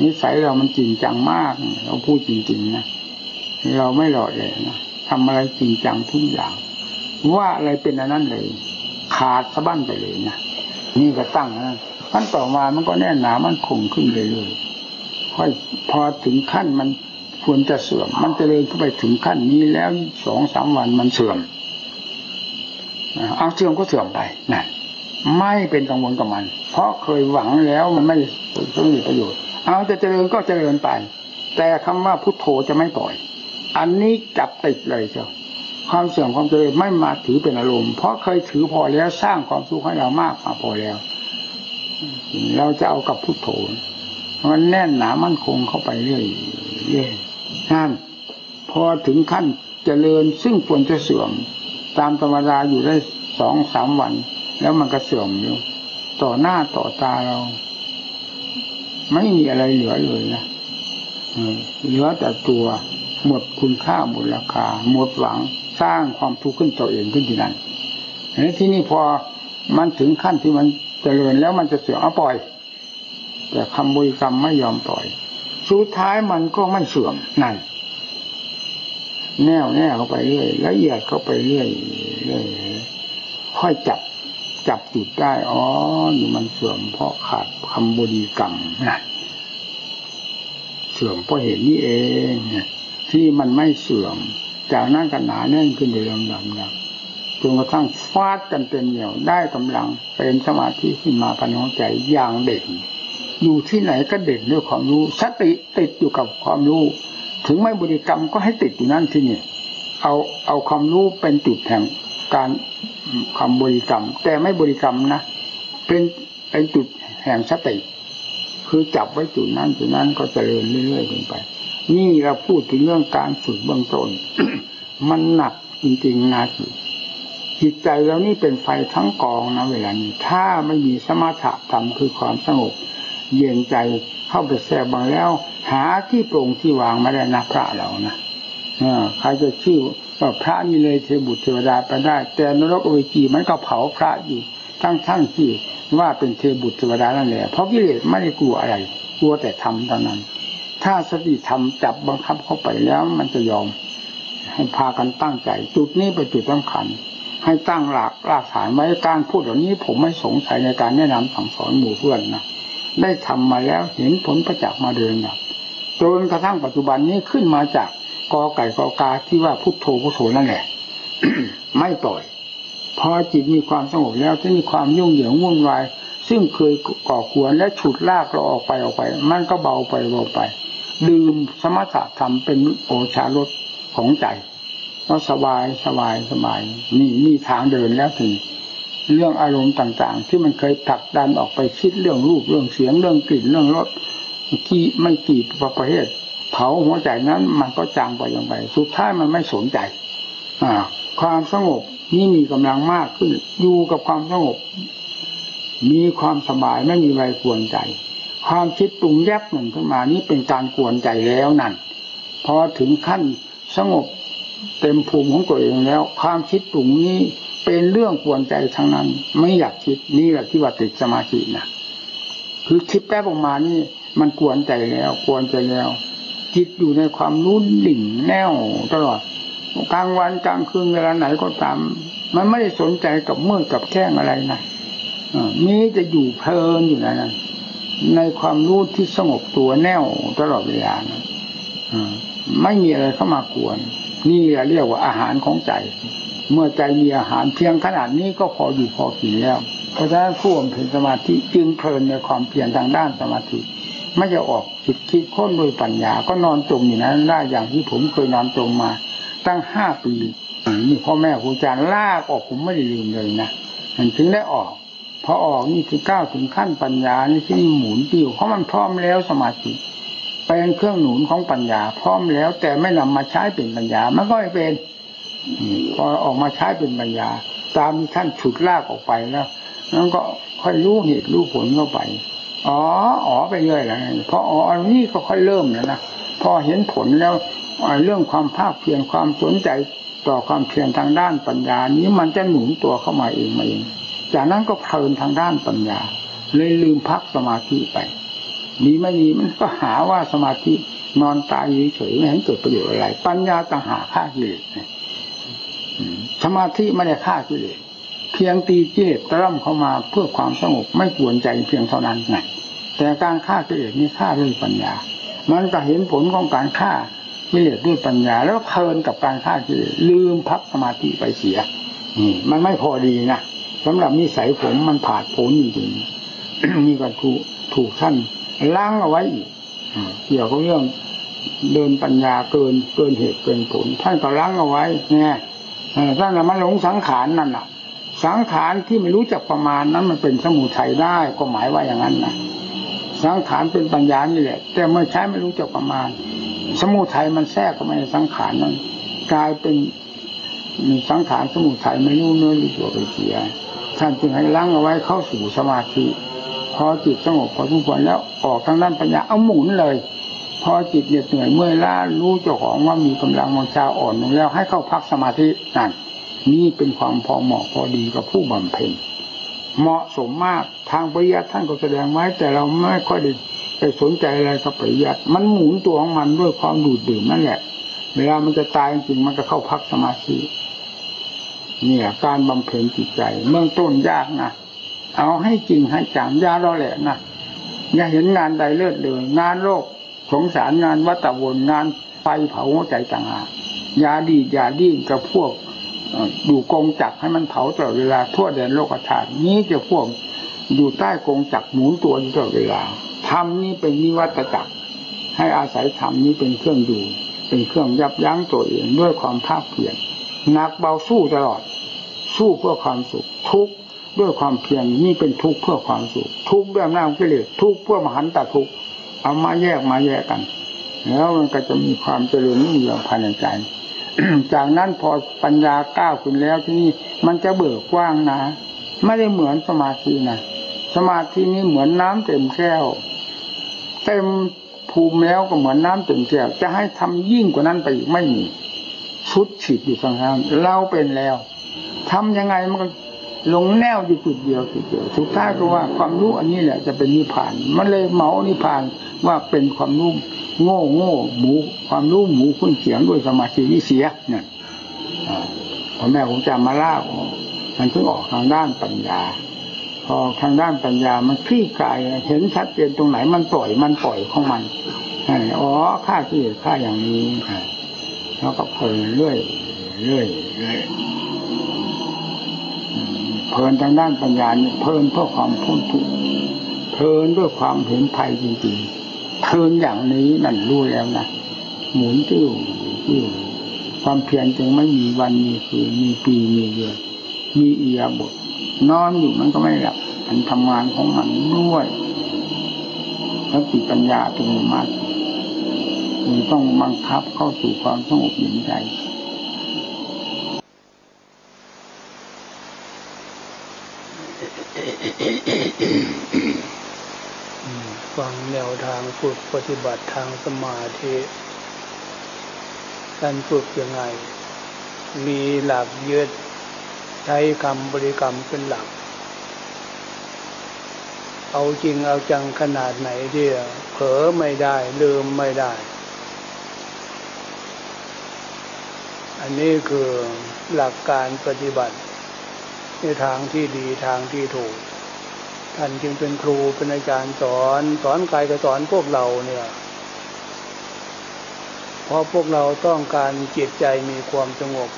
นิสัยเรามันจริงจังมาก เราพูดจริงๆนะ เราไม่หล่อเลยนะทำอะไรจริงจังทุกอย่าง ว่าอะไรเป็นอันนั้นเลย ขาดสะบั้นไปเลยนะนี่ก็ตั้งนะขั้นต่อมามันก็แน่นหนามันคงขึ้นเรื่อยๆค่อยพอถึงขั้นมันควรจะเสื่อม มันจะเลยเข้าไปถึงขั้นนี้แล้วสองสามวันมันเสื่อมเอาเสื่อมก็เสื่อมไปนั่นไม่เป็นกังวลกับมัน เพราะเคยหวังแล้วมันไม่ไม่มีประโยชน์ เอาจะเจริญก็เจริญไป แต่คำว่าพุทโธจะไม่ปล่อย อันนี้จับติดเลยเจ้าความเสื่อมความเจริญไม่มาถือเป็นอารมณ์เพราะเคยถือพอแล้วสร้างความสุขให้เรามากมาพอแล้วเราจะเอากับพุทโธมันแน่นหนามั่นคงเข้าไปเรื่อยเรื่อยนั่นพอถึงขั้นเจริญซึ่งควรจะเสื่อม ตามธรรมดาอยู่ได้สองสามวัน แล้วมันก็เสื่อมอยู่ต่อหน้าต่อตาเรา ไม่มีอะไรเหลือเลยนะเหลือแต่ตัว หมดคุณค่าหมดราคาหมดหวังสร้างความทุกข์ขึ้นตัวเองขึ้นที่นั่นแล้วที่นี่พอมันถึงขั้นที่มันจเจริญแล้วมันจะเสื่อมเอาปล่อย แต่คำบริกรรมไม่ยอมปล่อย สุดท้ายมันก็ไม่เสื่อมนั่นแน่วแน่เข้าไปเรื่อยละเอียดเข้าไปเรื่อยเรื่อยค่อยจับจับจุดได้อ๋อนี่มันเสื่อมเพราะขาดคำบริกรรมนั่นเสื่อมเพราะเห็นนี่เอง ที่มันไม่เสื่อม จากนั้นก็หนาแน่นขึ้นโดยลำดับนะจนกระทั่งฟาดกันเต็มเหนียวได้กำลังเป็นสมาธิขึ้นมาภายในหัวใจอย่างเด่นอยู่ที่ไหนก็เด่นด้วยความรู้สติติดอยู่กับความรู้ ถึงไม่บริกรรมก็ให้ติดอยู่นั่นที่นี่เอาเอาความรู้เป็นจุดแห่งการคำบริกรรม แต่ไม่บริกรรมนะเป็นเป็นจุดแห่งสติ คือจับไว้จุดนั้นจุดนั้นก็เจริญเรื่อยๆไป นี่เราพูดถึงเรื่องการฝึกเบื้องต้น มันหนักจริงๆนะจิจิตใจแล้วนี่เป็นไฟทั้งกองนะเวลานี้ ถ้าไม่มีสมถะธรรมคือความสงบ เย็นใจเข้าไปแทรกบางแล้ว หาที่โปร่งที่วางไม่ได้นะพระเรานะใครจะชื่อว่าพระนี่เลยเทบุตรเทวดาไปได้ แต่นรกอเวจีมันก็เผาพระอยู่ทั้งทั้งที่ว่าเป็นเทบุตรเทวดานั่นแหละเพราะกิเลสไม่ได้กลัวอะไร กลัวแต่ทำเท่านั้น ถ้าสติธรรมจับบังคับเข้าไปแล้วมันจะยอม ให้พากันตั้งใจ จุดนี้เป็นจุดสำคัญ ให้ตั้งหลักรากฐานไว้การพูดเหล่านี้ ผมไม่สงสัยในการแนะนำสั่งสอนหมู่เพื่อนนะได้ทำมาแล้วเห็นผลประจักษ์มาเดินนะจนกระทั่งปัจจุบันนี้ขึ้นมาจากกอไก่กอกาที่ว่าพุทโธพุทโธนั่นแหละไม่ปล่อยพอจิตมีความสงบแล้วจะมีความยุ่งเหยิงวุ่นวาย ซึ่งเคยก่อควรและฉุดลากเราออกไปออกไป มันก็เบาไปเบาไป ดื่มสมถะธรรมเป็นโอชารสของใจก็สบายสบายสบายนี่มีทางเดินแล้วถึงเรื่องอารมณ์ต่าง ๆ ที่มันเคยผลักดันออกไปคิดเรื่องรูปเรื่องเสียงเรื่องกลิ่นเรื่องรสกี่ไม่กี่ประเภทเผาหัวใจนั้นมันก็จางไปยังไปสุดท้ายมันไม่สนใจ อ่า ความสงบนี่มีกำลังมากขึ้นอยู่กับความสงบ มีความสบายไม่มีอะไรกวนใจ ความคิดปรุงแยบหนึ่งขึ้นมานี่เป็นการกวนใจแล้วนั่นพอถึงขั้นสงบเต็มภูมิของตัวเองแล้ว ความคิดปรุงนี้เป็นเรื่องกวนใจทั้งนั้น ไม่อยากคิดนี่แหละที่ว่าติดสมาธินะคือคิดแป๊บออกมานี่ มันกวนใจแล้วกวนใจแล้ว จิตอยู่ในความรู้ดิ่งแน่วตลอดกลางวันกลางคืนเวลาไหนก็ตาม มันไม่ได้สนใจกับมืดกับแข้งอะไรนะมีจะอยู่เพลินอยู่นะนั้น ในความรู้ที่สงบตัวแน่วตลอดเวลานะไม่มีอะไรเข้ามากวน นี่เรียกว่าอาหารของใจ เมื่อใจมีอาหารเพียงขนาดนี้ก็พออยู่พอกินแล้ว เพราะฉะนั้นผู้บำเพ็ญสมาธิจึงเพลินในความเพียรทางด้านสมาธิไม่จะออกคิดคิดค้นโดยปัญญา ก็นอนจมอยู่นั้นได้อย่างที่ผมเคยนอนจมมา ตั้งห้าปีนี่พ่อแม่ครูอาจารย์ลากออกผมไม่ได้ลืมเลยนะถึงได้ออก พอออกนี่คือก้าวถึงขั้นปัญญานี่ที่หมุนติ้วเพราะมันพร้อมแล้วสมาธิเป็นเครื่องหนุนของปัญญา พร้อมแล้ว แต่ไม่นำมาใช้เป็นปัญญามันก็ไม่เป็นพอออกมาใช้เป็นปัญญา ตามท่านฉุดลากออกไปแล้วนั่นก็ค่อยรู้เหตุรู้ผลเข้าไปอ๋ออ๋อไปเรื่อยแล้วพออ๋อนนี้ก็ค่อยเริ่มแล้วนะพอเห็นผลแล้วเรื่องความภาคเพียรความสนใจต่อความเพียรทางด้านปัญญานี้มันจะหนุนตัวเข้ามาเองมาเอง จากนั้นก็เพลินทางด้านปัญญา เลยลืมพักสมาธิไปดีไม่ดีมันก็หาว่าสมาธินอนตายเฉยไม่เห็นเกิดประโยชน์อะไร ปัญญาต่างหาฆ่ากิเลสสมาธิไม่ได้ฆ่ากิเลสเพียงตีกิเลสตร่ำเข้ามาเพื่อความสงบไม่กวนใจเพียงเท่านั้นไงแต่การฆ่ากิเลสนี่ฆ่าด้วยปัญญา มันก็เห็นผลของการฆ่ากิเลสด้วยปัญญา แล้วเพลินกับการฆ่ากิเลสลืมพักสมาธิไปเสียนี่มันไม่พอดีนะ สำหรับนิสัยผมมันผาดผลจริงๆนี่ก็ถูกถูกท่านล้างเอาไว้อีกเกี่ยวกับเรื่องเดินปัญญาเกินเกินเหตุเกินผล ท่านก็ล้างเอาไว้เนี่ยท่านมันหลงสังขารนั่นแหะสังขารที่ไม่รู้จักประมาณนั้นมันเป็นสมุทัยได้ก็หมายว่าอย่างนั้นนะสังขารเป็นปัญญานี่แหละ แต่เมื่อใช้ไม่รู้จักประมาณ สมุทัยมันแทรกเข้ามาในสังขารนั้นกลายเป็นมีสังขารสมุทัยไม่รู้เนื้อรู้ตัวไปเสีย ท่านจึงให้ล้างเอาไว้เข้าสู่สมาธิ พอจิตสงบพอทุกคนแล้วออกทางด้านปัญญาเอาหมุนเลย พอจิตเหน็ดเหนื่อยเมื่อยล้ารู้เจ้าของว่ามีกำลังวังชาอ่อนลงแล้วให้เข้าพักสมาธินั่นนี่เป็นความพอเหมาะพอดีกับผู้บำเพ็ญเหมาะสมมากทางปริยัติท่านก็แสดงไว้แต่เราไม่ค่อยได้ไปสนใจอะไรกับปริยัติมันหมุนตัวของมันด้วยความดูดดื่มนั่นแหละ เวลามันจะตายจริงมันก็เข้าพักสมาธิ เนี่ยการบำเพ็ญจิตใจเมื่อต้นยากนะเอาให้จริงให้จังยาเราแหละนะอย่าเห็นงานใดเลิศเลยงานโลกสงสารงานวัตวนงานไฟเผาหัวใจต่างหากยาดียาดีกับพวกดูกงจักให้มันเผาตลอดเวลาทั่วแดนโลกธาตุนี้จะพวกอยู่ใต้กงจักหมุนตัวตลอดเวลาธรรมนี้เป็นนิวัตจักรให้อาศัยธรรมนี้เป็นเครื่องดูเป็นเครื่องยับยั้งตัวเองด้วยความภาคเพียรหนักเบาสู้ตลอด สู้เพื่อความสุข ทุกด้วยความเพียรนี่เป็นทุกข์เพื่อความสุข ทุกข์ด้วยอำนาจกิเลสทุกข์เพื่อมหันตทุกข์เอามาแยกมาแยกกัน แล้วมันก็จะมีความเจริญรุ่งเรืองภายในใจจากนั้นพอปัญญาก้าวขึ้นแล้วที่นี่มันจะเบิกกว้างนะ ไม่ได้เหมือนสมาธินะสมาธินี้เหมือนน้ำเต็มแก้วเต็มภูมิแล้วก็เหมือนน้ำเต็มแก้วจะให้ทำยิ่งกว่านั้นไปอีกไม่มีชุดฉีดอยู่ข้างล่างเราเป็นแล้ว ทำยังไงมันก็ลงแนวอยู่จุดเดียวจุดเดียวสุดท้ายก็ว่าความรู้อันนี้แหละจะเป็นนิพพาน มันเลยเหมานิพพานว่าเป็นความรู้โง่โง่หมูความรู้หมูคุ้นเสียงด้วยสมาธินี่เสียเนี่ยพ่อแม่ผมจะมาเล่ามันเพิ่งออกทางด้านปัญญา พอทางด้านปัญญามันคลี่คลายเห็นชัดเจนตรงไหนมันปล่อยมันปล่อยของมันอ๋อค่าที่ค่าอย่างนี้แล้วก็เพลินเรื่อยเรื่อยเรื่อย เพลินทางด้านปัญญาเนี่ยเพลินเพื่อความพ้นทุกข์เพลินด้วยความเห็นภัยจริงๆเพลินอย่างนี้นั่นรู้แล้วนะหมุนติ้วติ้วความเพียรจึงไม่มีวันมีคืนมีปีมีเดือนมีเอียบทนอนอยู่มันก็ไม่หลับมันทำงานของมันด้วยแล้วติปัญญาตรงนี้มากมันต้องบังคับเข้าสู่ความสงบเย็นใจ ฟังแนวทางฝึกปฏิบัติทางสมาธิการฝึกยังไง มีหลักยึดใช้คำบริกรรมเป็นหลัก เอาจริงเอาจังขนาดไหนที่เผลอไม่ได้ลืมไม่ได้ อันนี้คือหลักการปฏิบัติในทางที่ดีทางที่ถูก ท่านจึงเป็นครูเป็นอาจารย์สอน สอนใครก็สอนพวกเราเนี่ยเพราะพวกเราต้องการจิตใจมีความสงบ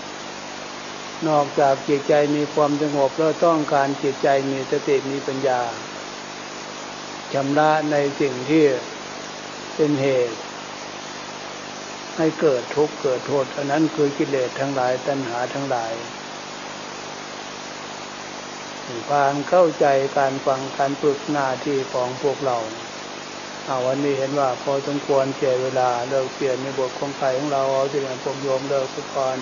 นอกจากจิตใจมีความสงบแล้วต้องการจิตใจมีสติมีปัญญาชำระในสิ่งที่เป็นเหตุ ให้เกิดทุกข์เกิดโทษอันนั้นคือกิเลสทั้งหลายตัณหาทั้งหลาย การเข้าใจการฟังการฝึกหน้าที่ของพวกเราเอาวันนี้เห็นว่าพอสมควรเสียเวลาเลิกเปลี่ยนในบทของใครของเราเอาที่เป็นพวกโยมเลิกทุกคน